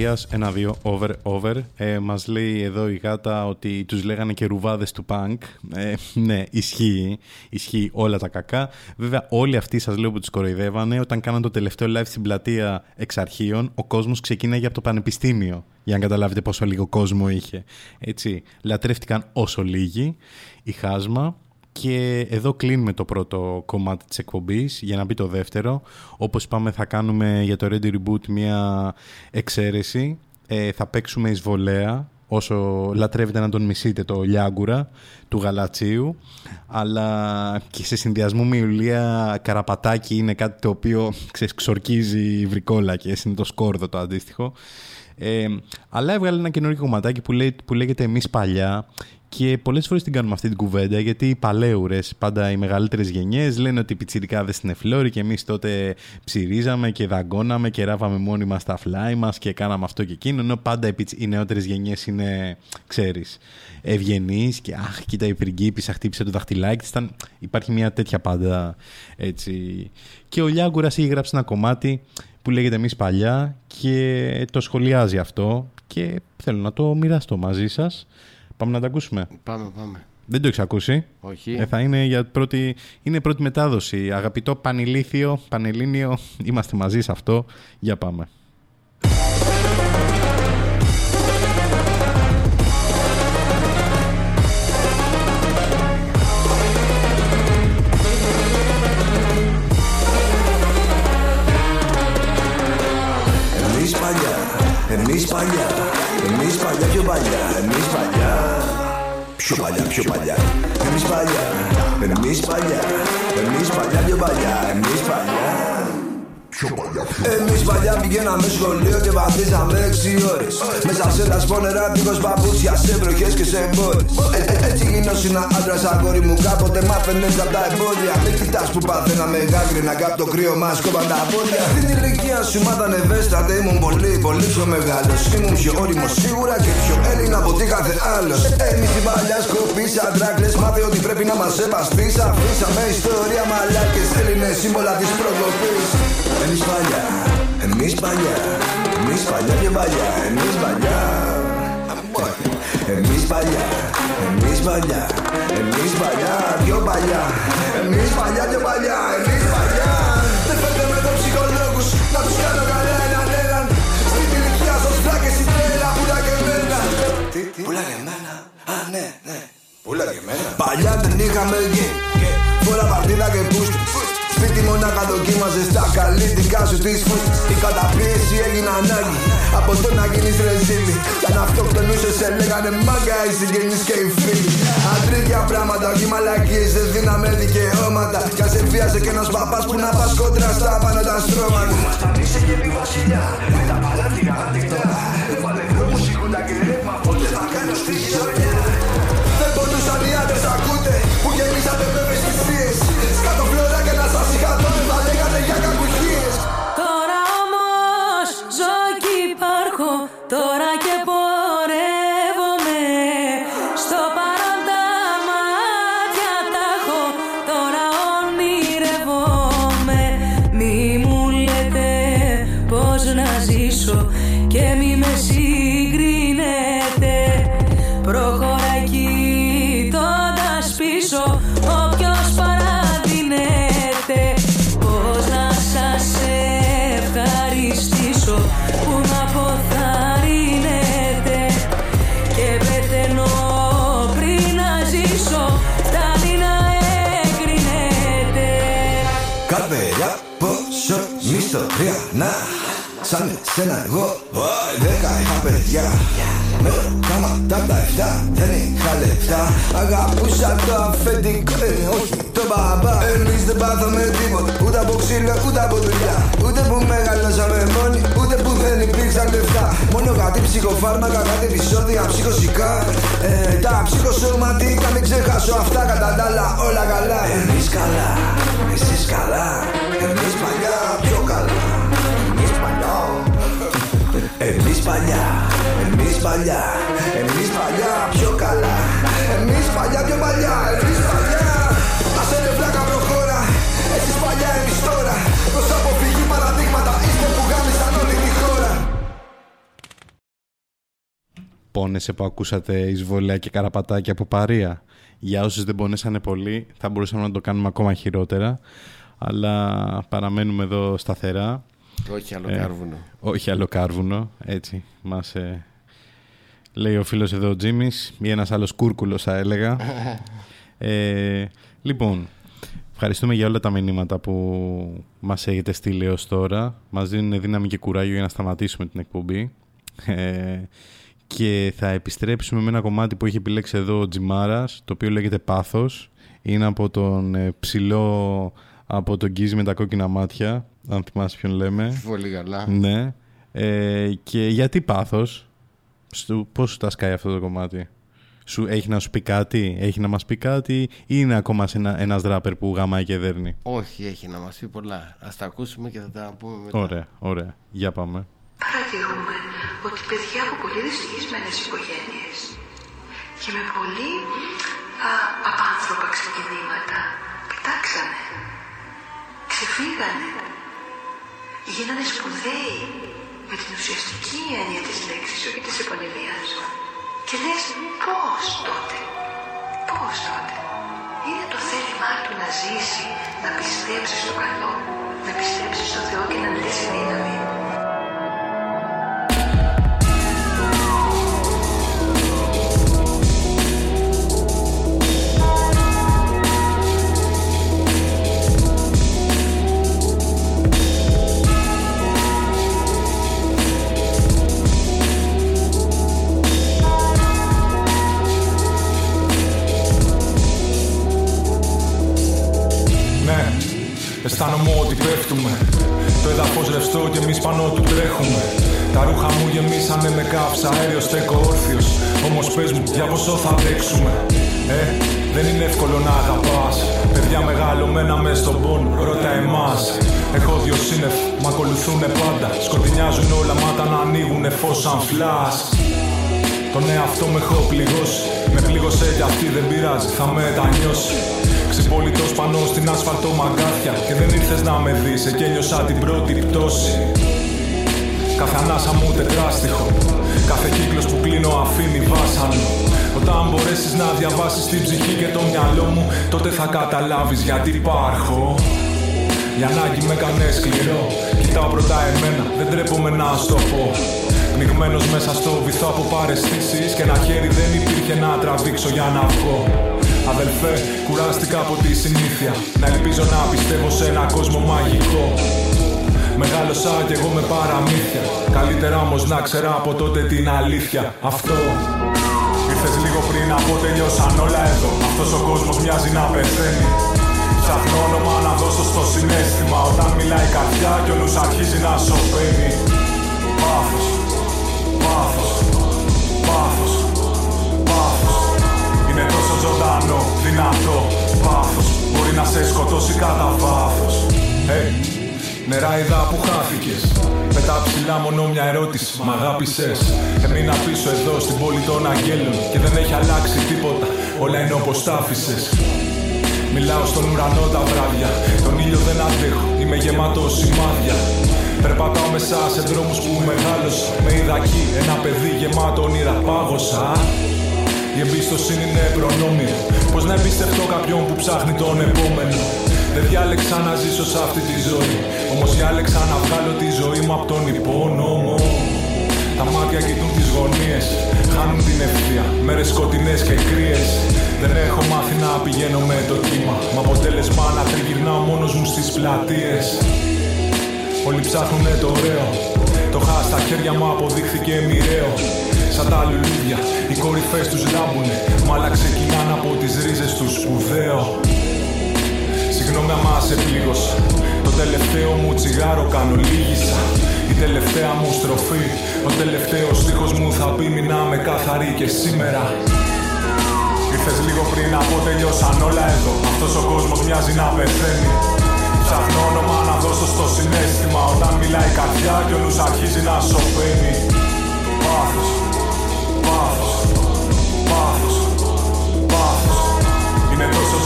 Παρίας, ένα-δύο, over, over. Ε, μας λέει εδώ η γάτα ότι τους λέγανε και ρουβάδες του πανκ. Ε, ναι, ισχύει. Ισχύει όλα τα κακά. Βέβαια, όλοι αυτοί σας λέω που τους κοροϊδεύανε, όταν κάναν το τελευταίο live στην πλατεία εξ αρχείων, ο κόσμος ξεκίναγε από το πανεπιστήμιο. Για να καταλάβετε πόσο λίγο κόσμο είχε. Έτσι, λατρεύτηκαν όσο λίγοι. Η χάσμα. Και εδώ κλείνουμε το πρώτο κομμάτι της εκπομπής για να μπει το δεύτερο. Όπως είπαμε θα κάνουμε για το Ready Reboot μια εξαίρεση. Ε, θα παίξουμε εισβολέα όσο λατρεύετε να τον μισείτε το Λιάγκουρα του Γαλατσίου αλλά και σε συνδυασμό με Ιουλία Καραπατάκη είναι κάτι το οποίο ξορκίζει βρικόλακες, είναι το σκόρδο το αντίστοιχο ε, αλλά έβγαλε ένα καινούργιο κομματάκι που, λέει, που λέγεται «Εμείς παλιά» Και πολλές φορές την κάνουμε αυτή την κουβέντα γιατί οι παλαιούρε, πάντα οι μεγαλύτερες γενιές, λένε ότι οι πιτσιρικάδες είναι φλόροι και εμείς τότε ψυρίζαμε και δαγκώναμε και ράβαμε μόνοι μας τα φλάι μας και κάναμε αυτό και εκείνο. Ενώ πάντα οι, οι νεότερες γενιές είναι, ξέρεις, ευγενείς και αχ, κοίτα η πριγκίπισσα χτύπησε το δαχτυλάκι της. Υπάρχει μια τέτοια πάντα έτσι. Και ο Λιάγκουρας έχει γράψει ένα κομμάτι που λέγεται Εμείς παλιά και το σχολιάζει αυτό και θέλω να το μοιραστώ μαζί σας. Πάμε να τα ακούσουμε. Πάμε, πάμε. Δεν το έχεις ακούσει; Όχι. Ε, θα είναι για πρώτη, είναι πρώτη μετάδοση. Αγαπητό Πανηλήθιο, Πανελλήνιο, είμαστε μαζί σε αυτό. Για πάμε. Εμείς παλιά, εμείς παλιά, εμείς παλιά πιο παλιά, εμείς παλιά Πιο παλιά, πιο παλιά, εμείς παλιά, εμείς παλιά, εμείς παλιά πιο παλιά, εμείς παλιά Εμείς παλιά. πηγαίναμε σχολείο και βαθίζαμε έξι ώρες. Μέσα σε τα σπόνερα δίχως παπούτσια σε βροχές και σε εμπόρες ε, ε, Έτσι γινώσουν άντρας αγόρι μου κάποτε μάθαινες απ' τα εμπόδια. Μην κοιτάς που πάθαινα γάγκρινα κάπου το κρύο μας κόβαν τα πόδια. Στην ηλικία σου μάταν ευαίσθητα ήμουν πολύ πολύ πιο μεγάλος. Ήμουν πιο όριμος σίγουρα και πιο Έλληνα από τι κάθε άλλος. Εμείς την παλιά σκοπή σαν τράκλες μάθε ότι πρέπει να μας επασπείς Αφήσαμε ιστορία μαλάκες Έλληνες σύμβολα της προκοπής εμείς παλιά, εμείς παλιά, εμείς παλιά και παλιά, εμείς παλιά. Εμείς παλιά, εμείς παλιά, εμείς παλιά, πιο παλιά. Εμείς παλιά και παλιά, εμείς παλιά. Δεν φαίνεται με το ψυχολόγους να τους κάνω καλά έναν. Έναν Στην ηλικία σας φλάκες η τρέλα, πουλά και εμένα. Πουλά και εμένα, α ναι, ναι. Πουλά και εμένα Παλιά δεν είχαμε game, πολλά παρτίδα και πούστες Σπίτι μονάχα δοκίμαζες τα καλλιτικά σου τις φούστες Η καταπίεση έγινε ανάγκη από το να γίνεις ρεζίλη. Για να αυτοκτονούσες σε λέγανε μάγκα οι συγγενείς και οι φίλοι. Αντρίκια πράγματα, όχι μαλακίες, δεν δίναμε δικαιώματα. Κι ας ευβίασε κι ένας παπάς που να πας κόντρα στα πάνω τα στρώματα. Ήμασταν είσαι και μη βασιλιά, με τα παλάτια ανοιχτά. Έβαλε δρόμους η κούντα και ρεύμα, πότε θα κάνω στη γειτονιά. Δεν μπορούσαν οι άντρες ακούτε που γεμίσατε με ευαισθησίες Σκάτω Σαν εσένα εγώ δέκα είχα παιδιά. Με κάμα τα τα εφτά δεν είχα λεφτά. Αγαπούσα το αφεντικό, ε, όχι το μπαμπά. Εμείς δεν πάθαμε τίποτα, ούτε από ξύλο ούτε από δουλειά. Ούτε που μεγαλώσαμε μόνοι, ούτε που δεν υπήρξαν λεφτά. Μόνο κάτι ψυχοφάρμακα, κάτι επεισόδια ψυχοσικά. Ε, Τα ψυχοσωματικά, μην ξεχάσω αυτά κατά τα άλλα όλα καλά. Εμείς καλά, εσείς καλά, εμείς παλιά Εμείς παλιά, εμείς παλιά, εμείς παλιά πιο καλά Εμείς παλιά πιο παλιά, εμείς παλιά Ας είναι φλάκα προχώρα, εσείς παλιά εμείς τώρα Προς αποφυγή παραδείγματα είστε που γάμισαν όλη τη χώρα πόνεσε που ακούσατε εισβολέα και καραπατάκια από παρία. Για όσους δεν πονέσανε πολύ, θα μπορούσαμε να το κάνουμε ακόμα χειρότερα. Αλλά παραμένουμε εδώ σταθερά. Όχι άλλο Ε, κάρβουνο. όχι άλλο κάρβουνο, έτσι. Μας ε, λέει ο φίλος εδώ ο Τζίμις ή ένας άλλος κούρκουλος θα έλεγα. ε, λοιπόν, ευχαριστούμε για όλα τα μηνύματα που μας έχετε στείλει ως τώρα. Μας δίνουν δύναμη και κουράγιο για να σταματήσουμε την εκπομπή. Ε, και θα επιστρέψουμε με ένα κομμάτι που έχει επιλέξει εδώ ο Τζιμάρας, το οποίο λέγεται Πάθος. Είναι από τον ε, ψηλό από τον Γκίζη με τα κόκκινα μάτια, αν θυμάσαι ποιον λέμε. Πολύ καλά. Ναι. Ε, και γιατί πάθος, σου, πώς σου τα σκάει αυτό το κομμάτι; Σου, έχει να σου πει κάτι, έχει να μας πει κάτι; Ή είναι ακόμα σε ένα, ένας ράπερ που γαμάει και δέρνει; Όχι, έχει να μας πει πολλά. Ας τα ακούσουμε και θα τα πούμε μετά. Ωραία, ωραία. Για πάμε. Παρατηρούμε ότι παιδιά από πολύ δυστυχισμένες οικογένειες και με πολύ α, απάνθρωπα ξεκινήματα πετάξανε, ξεφύγανε, γίνανε σπουδαίοι με την ουσιαστική έννοια της λέξης, όχι της επωνυμίας. Και λες πώς τότε, πώς τότε. Είναι το θέλημά του να ζήσει, να πιστέψει στο καλό, να πιστέψει στο Θεό και να αντλήσει δύναμη. Αισθάνομαι ότι πέφτουμε. Το έδαφος ρευστό και εμείς πάνω του τρέχουμε. Τα ρούχα μου γεμίσανε με κάψα αέριος στέκω όρθιος. Όμως πες μου για πόσο θα αντέξουμε. Ε, δεν είναι εύκολο να αγαπάς. Παιδιά μεγαλωμένα μες στον πόνο, ρώτα εμάς. Έχω δυο σύννεφ, μ' ακολουθούνε πάντα. Σκοτεινιάζουν όλα μάτα να ανοίγουνε φως σαν φλάς. Τον εαυτό με έχω πληγώσει. Με πλήγωσε κι αυτή δεν πειράζει, θα μετανιώσει Ξυπόλυτος πάνω στην ασφαλτό μαγκάθια Και δεν ήρθες να με δεις, εκεί ένιωσα την πρώτη πτώση. Κάθε ανάσα μου τετράστιχο Κάθε κύκλος που κλείνω αφήνει βάσανο. Όταν μπορέσεις να διαβάσεις την ψυχή και το μυαλό μου Τότε θα καταλάβεις γιατί υπάρχω. Η ανάγκη με έκανε σκληρό Κοιτάω πρώτα εμένα, δεν τρέπομαι να στο πω. Πνιγμένος μέσα στο βυθό από παρεστήσεις Και ένα χέρι δεν υπήρχε να τραβήξω για να βγω Αδελφέ, κουράστηκα από τη συνήθεια. Να ελπίζω να πιστεύω σε ένα κόσμο μαγικό. Μεγάλωσα κι εγώ με παραμύθια. Καλύτερα όμως να ξέρα από τότε την αλήθεια. Αυτό. Ήρθες λίγο πριν από τελειώσαν όλα εδώ. Αυτός ο κόσμος μοιάζει να πεθαίνει. Ψάχνω όνομα να δώσω στο συνέστημα. Όταν μιλάει η καρδιά κι ο νους αρχίζει να σωπαίνει. Πάθος, πάθος, πάθος, πάθος Είναι τόσο ζωντανό, δυνατό Πάθος, μπορεί να σε σκοτώσει κατά βάθος. Hey, νεράιδα που χάθηκες. Πετά ψηλά μόνο μια ερώτηση, μ' αγάπησες. Έμεινα πίσω εδώ στην πόλη των αγγέλων Και δεν έχει αλλάξει τίποτα, όλα είναι όπως τα άφησες. Μιλάω στον ουρανό τα βράδια. Τον ήλιο δεν αντέχω, είμαι γεμάτο σημάδια. Περπατάω μέσα σε δρόμους που μεγάλωσα. Με είδα εκεί ένα παιδί γεμάτο όνειρα πάγωσα Η εμπιστοσύνη είναι προνόμιο Πώς να εμπιστευτώ κάποιον που ψάχνει τον επόμενο; Δεν διάλεξα να ζήσω σε αυτή τη ζωή. Όμως διάλεξα να βγάλω τη ζωή μου από τον υπόνομο. Τα μάτια κοιτούν τις γωνίες Χάνουν την ευθεία. Μέρες σκοτεινές και κρύες. Δεν έχω μάθει να πηγαίνω με το κύμα. Μ' αποτέλεσμα να τριγυρνάω μόνος μου στις πλατείες. Όλοι ψάχνουνε το ωραίο. Το χά στα χέρια μου αποδείχθηκε μοιραίο Σαν τα λουλούδια. Οι κορυφές τους λάμπουνε Μ' άλλα ξεκινάνε από τις ρίζες τους. Σπουδαίο Συγγνώμη άμα σε πλήγωσα. Το τελευταίο μου τσιγάρο κάνω λίγησα Η τελευταία μου στροφή Ο τελευταίος στίχος μου θα πει μηνά με καθαρή και σήμερα Ήρθες λίγο πριν από τελειώσαν όλα εδώ. Αυτός ο κόσμος μοιάζει να πεθαίνει. Ψάχνω όνομα να δώσω στο συνέστημα. Όταν μιλάει η καρδιά και ο νους αρχίζει να σωπαίνει. Πάθος, πάθος,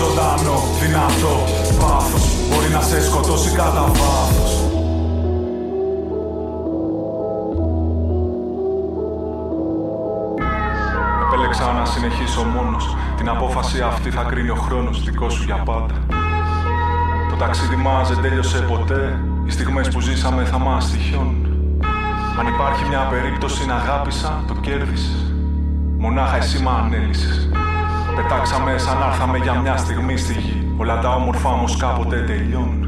ζωντανό, δυνατό Πάθος, μπορεί να σε σκοτώσει κατά βάθος. Συνεχίσω μόνος. Την απόφαση αυτή θα κρίνει ο χρόνος δικός σου για πάντα. Το ταξίδι μας δεν τέλειωσε ποτέ. Οι στιγμές που ζήσαμε θα μας τυχιών Αν υπάρχει μια περίπτωση να αγάπησα, το κέρδισες. Μονάχα εσύ μ' ανέλησες Πετάξαμε σαν να έρθαμε για μια στιγμή στη γη. Όλα τα όμορφα όμως κάποτε τελειώνουν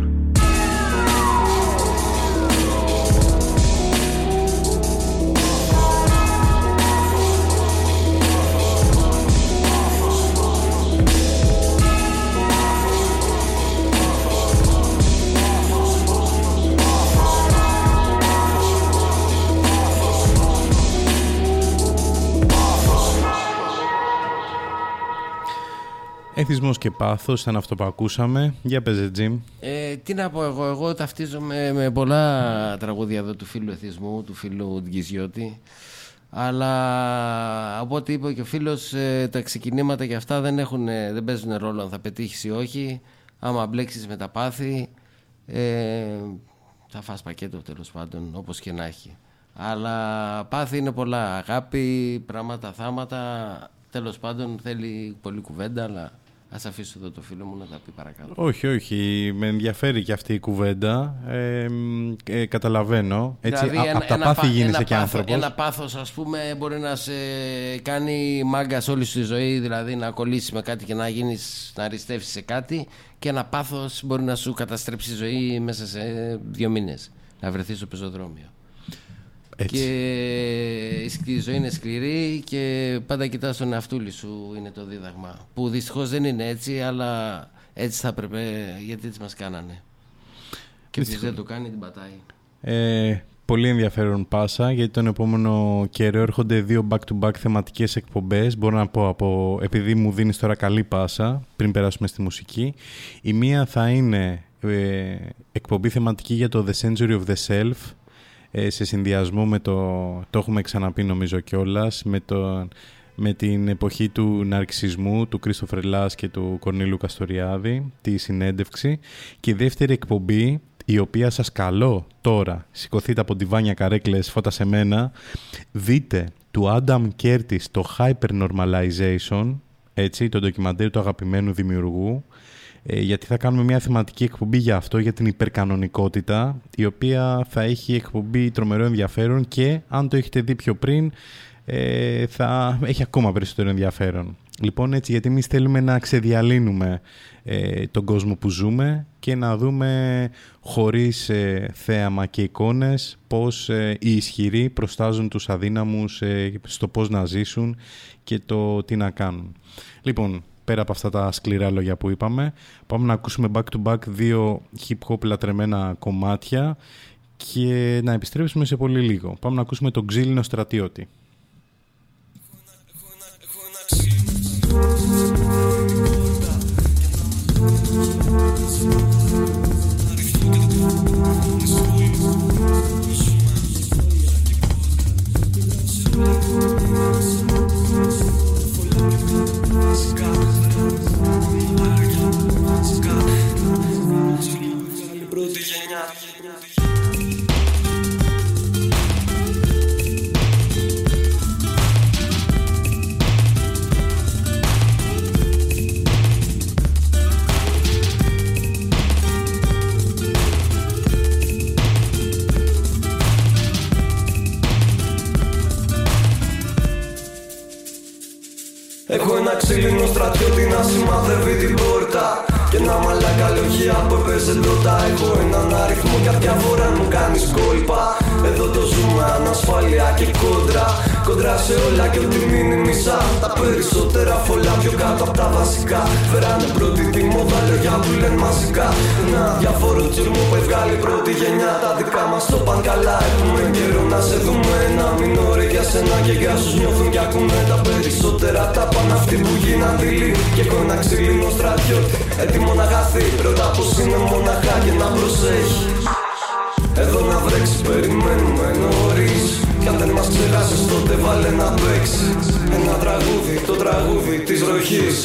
Εθισμός και πάθος ήταν αυτό που ακούσαμε. Για παίζε, Τζιμ. Ε, τι να πω εγώ, εγώ ταυτίζομαι με πολλά τραγούδια εδώ του φίλου Εθισμού, του φίλου Γκυζιώτη. Αλλά από ό,τι είπε και ο φίλος, ε, τα ξεκινήματα και αυτά δεν, έχουν, ε, δεν παίζουν ρόλο αν θα πετύχεις ή όχι. Άμα μπλέξεις με τα πάθη, ε, θα φας πακέτο τέλος πάντων, όπως και να έχει. Αλλά πάθη είναι πολλά. Αγάπη, πράγματα, θάματα. Τέλος πάντων θέλει πολλή κουβέντα, αλλά ας αφήσω εδώ το φίλο μου να τα πει παρακάτω. Όχι, όχι. Με ενδιαφέρει και αυτή η κουβέντα. Ε, ε, καταλαβαίνω. Έτσι, Δηλαδή, α- ένα- απ' τα ένα πάθη πά- γίνεσαι ένα και πάθο- άνθρωπος. Ένα πάθος ας πούμε μπορεί να σε κάνει μάγκα όλη σου τη ζωή, δηλαδή να κολλήσεις με κάτι και να γίνεις, να αριστεύσεις σε κάτι και ένα πάθος μπορεί να σου καταστρέψει τη ζωή μέσα σε δύο μήνες, να βρεθείς στο πεζοδρόμιο. Έτσι. Και η σκλη- η ζωή είναι σκληρή και πάντα κοιτάς τον εαυτούλη σου είναι το δίδαγμα. Που δυστυχώς δεν είναι έτσι, αλλά έτσι θα έπρεπε γιατί έτσι μας κάνανε. Και ποιος Δυστυχώς. δεν το κάνει την πατάει. Ε, πολύ ενδιαφέρον πάσα γιατί τον επόμενο καιρό έρχονται δύο back-to-back θεματικές εκπομπές μπορώ να πω από, επειδή μου δίνεις τώρα καλή πάσα πριν περάσουμε στη μουσική η μία θα είναι ε, εκπομπή θεματική για το The Century of the Self ε, σε συνδυασμό με το, το έχουμε ξαναπεί νομίζω κιόλας, με, το, με την εποχή του ναρκισισμού του Κρίστοφερ Λάς και του Κορνίλου Καστοριάδη, τη συνέντευξη. Και η δεύτερη εκπομπή η οποία σας καλώ τώρα, σηκωθείτε από τη Βάνια Καρέκλες, φώτα σε μένα, δείτε του Άνταμ Κέρτις το Hypernormalization, έτσι, το ντοκιμαντέρ του αγαπημένου δημιουργού, ε, γιατί θα κάνουμε μια θεματική εκπομπή για αυτό, για την υπερκανονικότητα, η οποία θα έχει εκπομπή τρομερό ενδιαφέρον και αν το έχετε δει πιο πριν, ε, θα έχει ακόμα περισσότερο ενδιαφέρον. Λοιπόν, έτσι, γιατί εμείς θέλουμε να ξεδιαλύνουμε ε, τον κόσμο που ζούμε και να δούμε χωρίς ε, θέαμα και εικόνες πώς ε, οι ισχυροί προστάζουν τους αδύναμους ε, στο πώς να ζήσουν και το τι να κάνουν. Λοιπόν, πέρα από αυτά τα σκληρά λόγια που είπαμε, πάμε να ακούσουμε back to back δύο hip hop λατρεμένα κομμάτια και να επιστρέψουμε σε πολύ λίγο. Πάμε να ακούσουμε τον ξύλινο στρατιώτη. Έχω ένα ξύλινο στρατιώτη να σημαδεύει την πόρτα Και ένα μαλάκα λογία που έπαιζε τότε Έχω. Έναν αριθμό και απ' φορά μου κάνεις κόλπα. Εδώ το ζούμε ανασφάλεια και κόντρα. Κόντρα σε όλα και ό,τι μείνει μισά. Τα περισσότερα φωλά πιο κάτω απ' τα βασικά. Φέρανε πρώτη τη μόδα λόγια που λένε μαζικά. Ένα διαφορό τσιρμό που βγάλει πρώτη γενιά. Τα δικά μας το παν καλά Έχουμε καιρό να σε δούμε. Ένα μινόρε για σένα και για όσους νιώθουν και ακούνε Τα περισσότερα τα πάνε αυτοί που γίναν δειλοί. Και έχω ένα ξύλινο στρατιώτη Έτοιμος να χαθεί Πρώτα πως είναι μοναχά και να προσέχεις. Εδώ να βρέξεις περιμένουμε νωρίς. Κι αν δεν μας ξεχάσεις τότε βάλε να παίξεις. Ένα τραγούδι, το τραγούδι της ροχής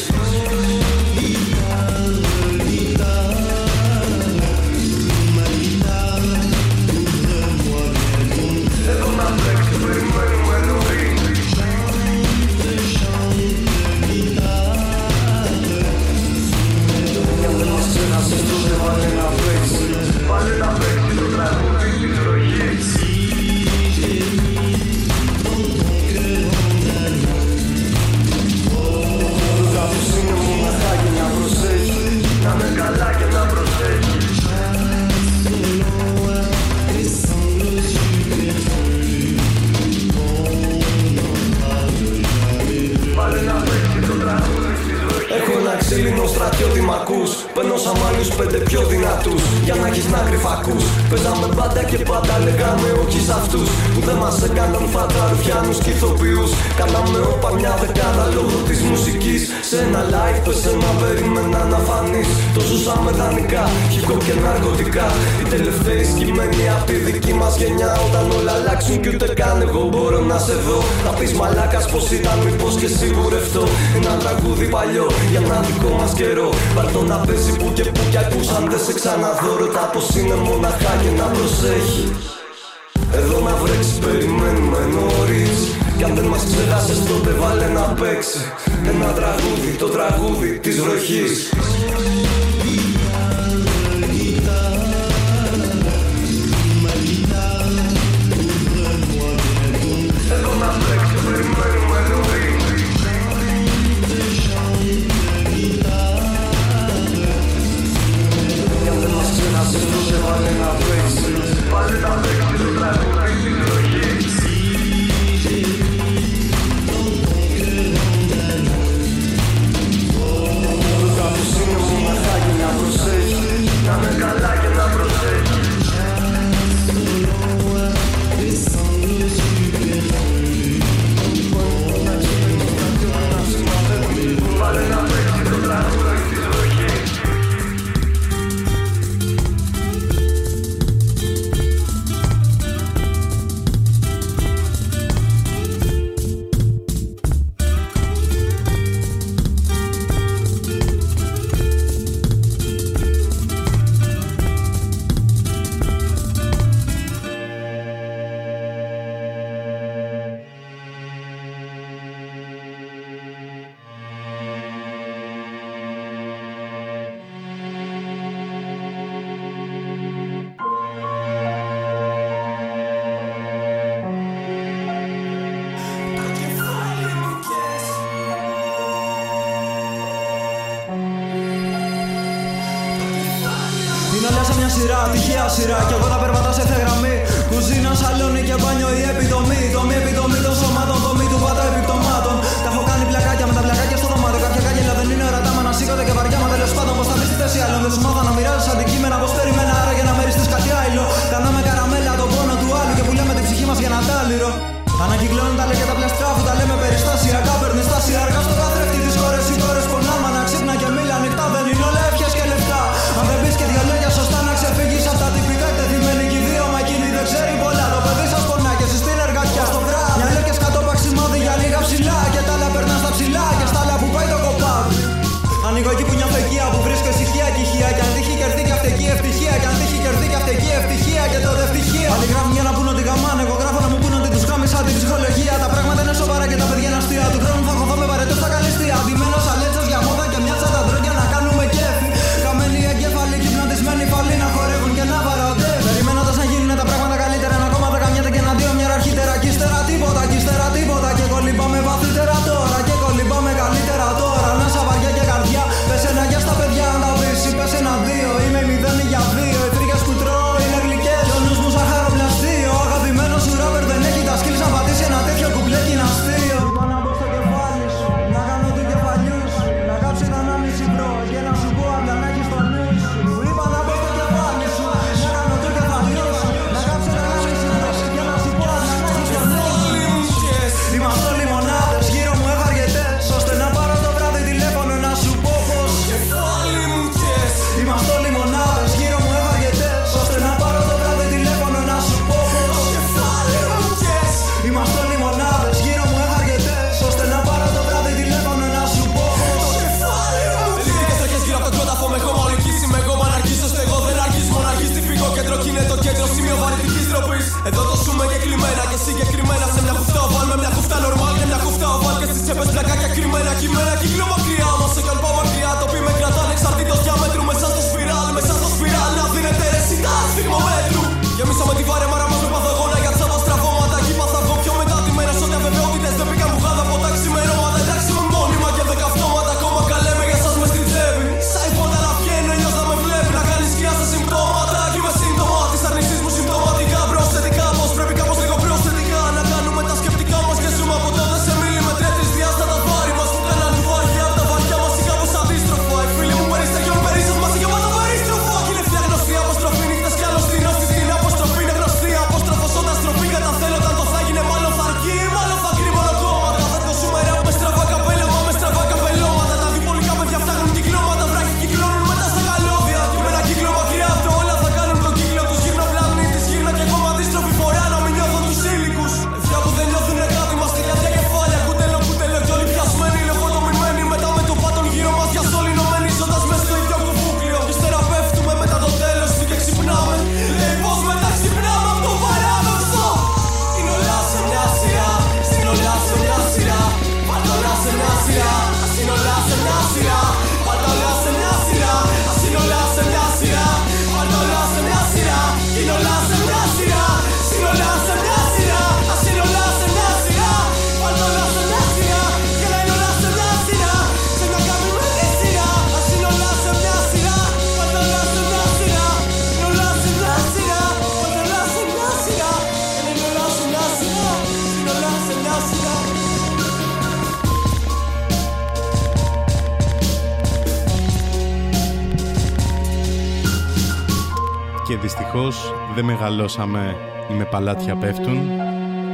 δυστυχώς δεν μεγαλώσαμε με παλάτια πέφτουν.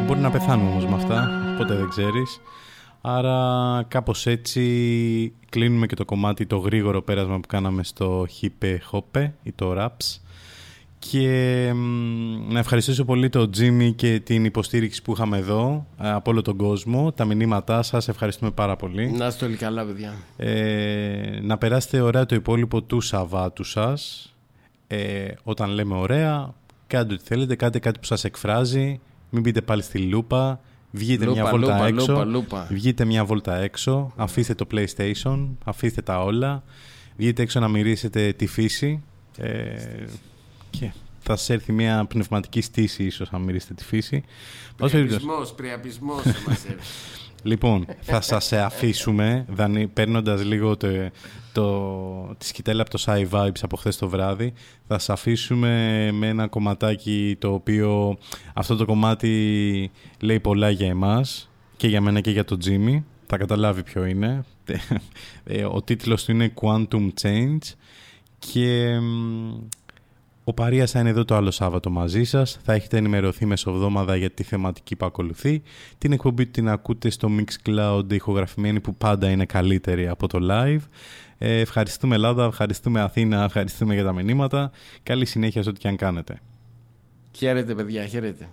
Μπορεί να πεθάνουμε όμως με αυτά, ποτέ δεν ξέρεις. Άρα κάπως έτσι κλείνουμε και το κομμάτι, το γρήγορο πέρασμα που κάναμε στο Hippe Hoppe ή το Raps. Και μ, να ευχαριστήσω πολύ τον Τζίμι και την υποστήριξη που είχαμε εδώ ε, από όλο τον κόσμο. Τα μηνύματά σας, ευχαριστούμε πάρα πολύ. Να είστε όλοι καλά, παιδιά. Ε, να περάσετε ωραία το υπόλοιπο του Σαββάτου σας. Ε, όταν λέμε ωραία, κάντε ό,τι θέλετε, κάντε κάτι που σας εκφράζει. Μην μπείτε πάλι στη λούπα. Βγείτε Λούπα, μια βόλτα λούπα, έξω. λούπα, λούπα. Βγείτε μια βόλτα έξω. Αφήστε το PlayStation. Αφήστε τα όλα. Βγείτε έξω να μυρίσετε τη φύση. Ε, και θα σας έρθει μια πνευματική στήση ίσως αν μυρίσετε τη φύση. Πάση περιπτώσει. Πριαπισμός, πριαπισμός θα μας έρθει. Λοιπόν, θα σας αφήσουμε παίρνοντα παίρνοντας λίγο το, το, τη σκητέλα από το Sci Vibes από χθες το βράδυ. Θα σας αφήσουμε με ένα κομματάκι το οποίο αυτό το κομμάτι λέει πολλά για εμάς και για μένα και για τον Jimmy. Θα καταλάβει ποιο είναι. Ε, Ο τίτλος του είναι Quantum Change και μ, ο Παρίας θα είναι εδώ το άλλο Σάββατο μαζί σας. Θα έχετε ενημερωθεί μεσοβδόμαδα για τη θεματική που ακολουθεί. Την εκπομπή την ακούτε στο Mixcloud ηχογραφημένη που πάντα είναι καλύτερη από το live. Ε, ευχαριστούμε Ελλάδα, ευχαριστούμε Αθήνα, ευχαριστούμε για τα μηνύματα. Καλή συνέχεια σε ό,τι και αν κάνετε. Χαίρετε, παιδιά, χαίρετε.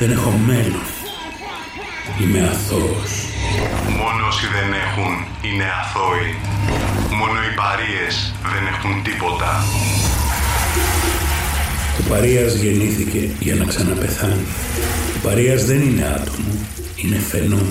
Δεν έχω μέλλον. Είμαι αθώος. Μόνο όσοι δεν έχουν είναι αθώοι. Μόνο οι παρείες δεν έχουν τίποτα. Ο Παρίας γεννήθηκε για να ξαναπεθάνει. Ο Παρίας δεν είναι άτομο, είναι φαινόμενο.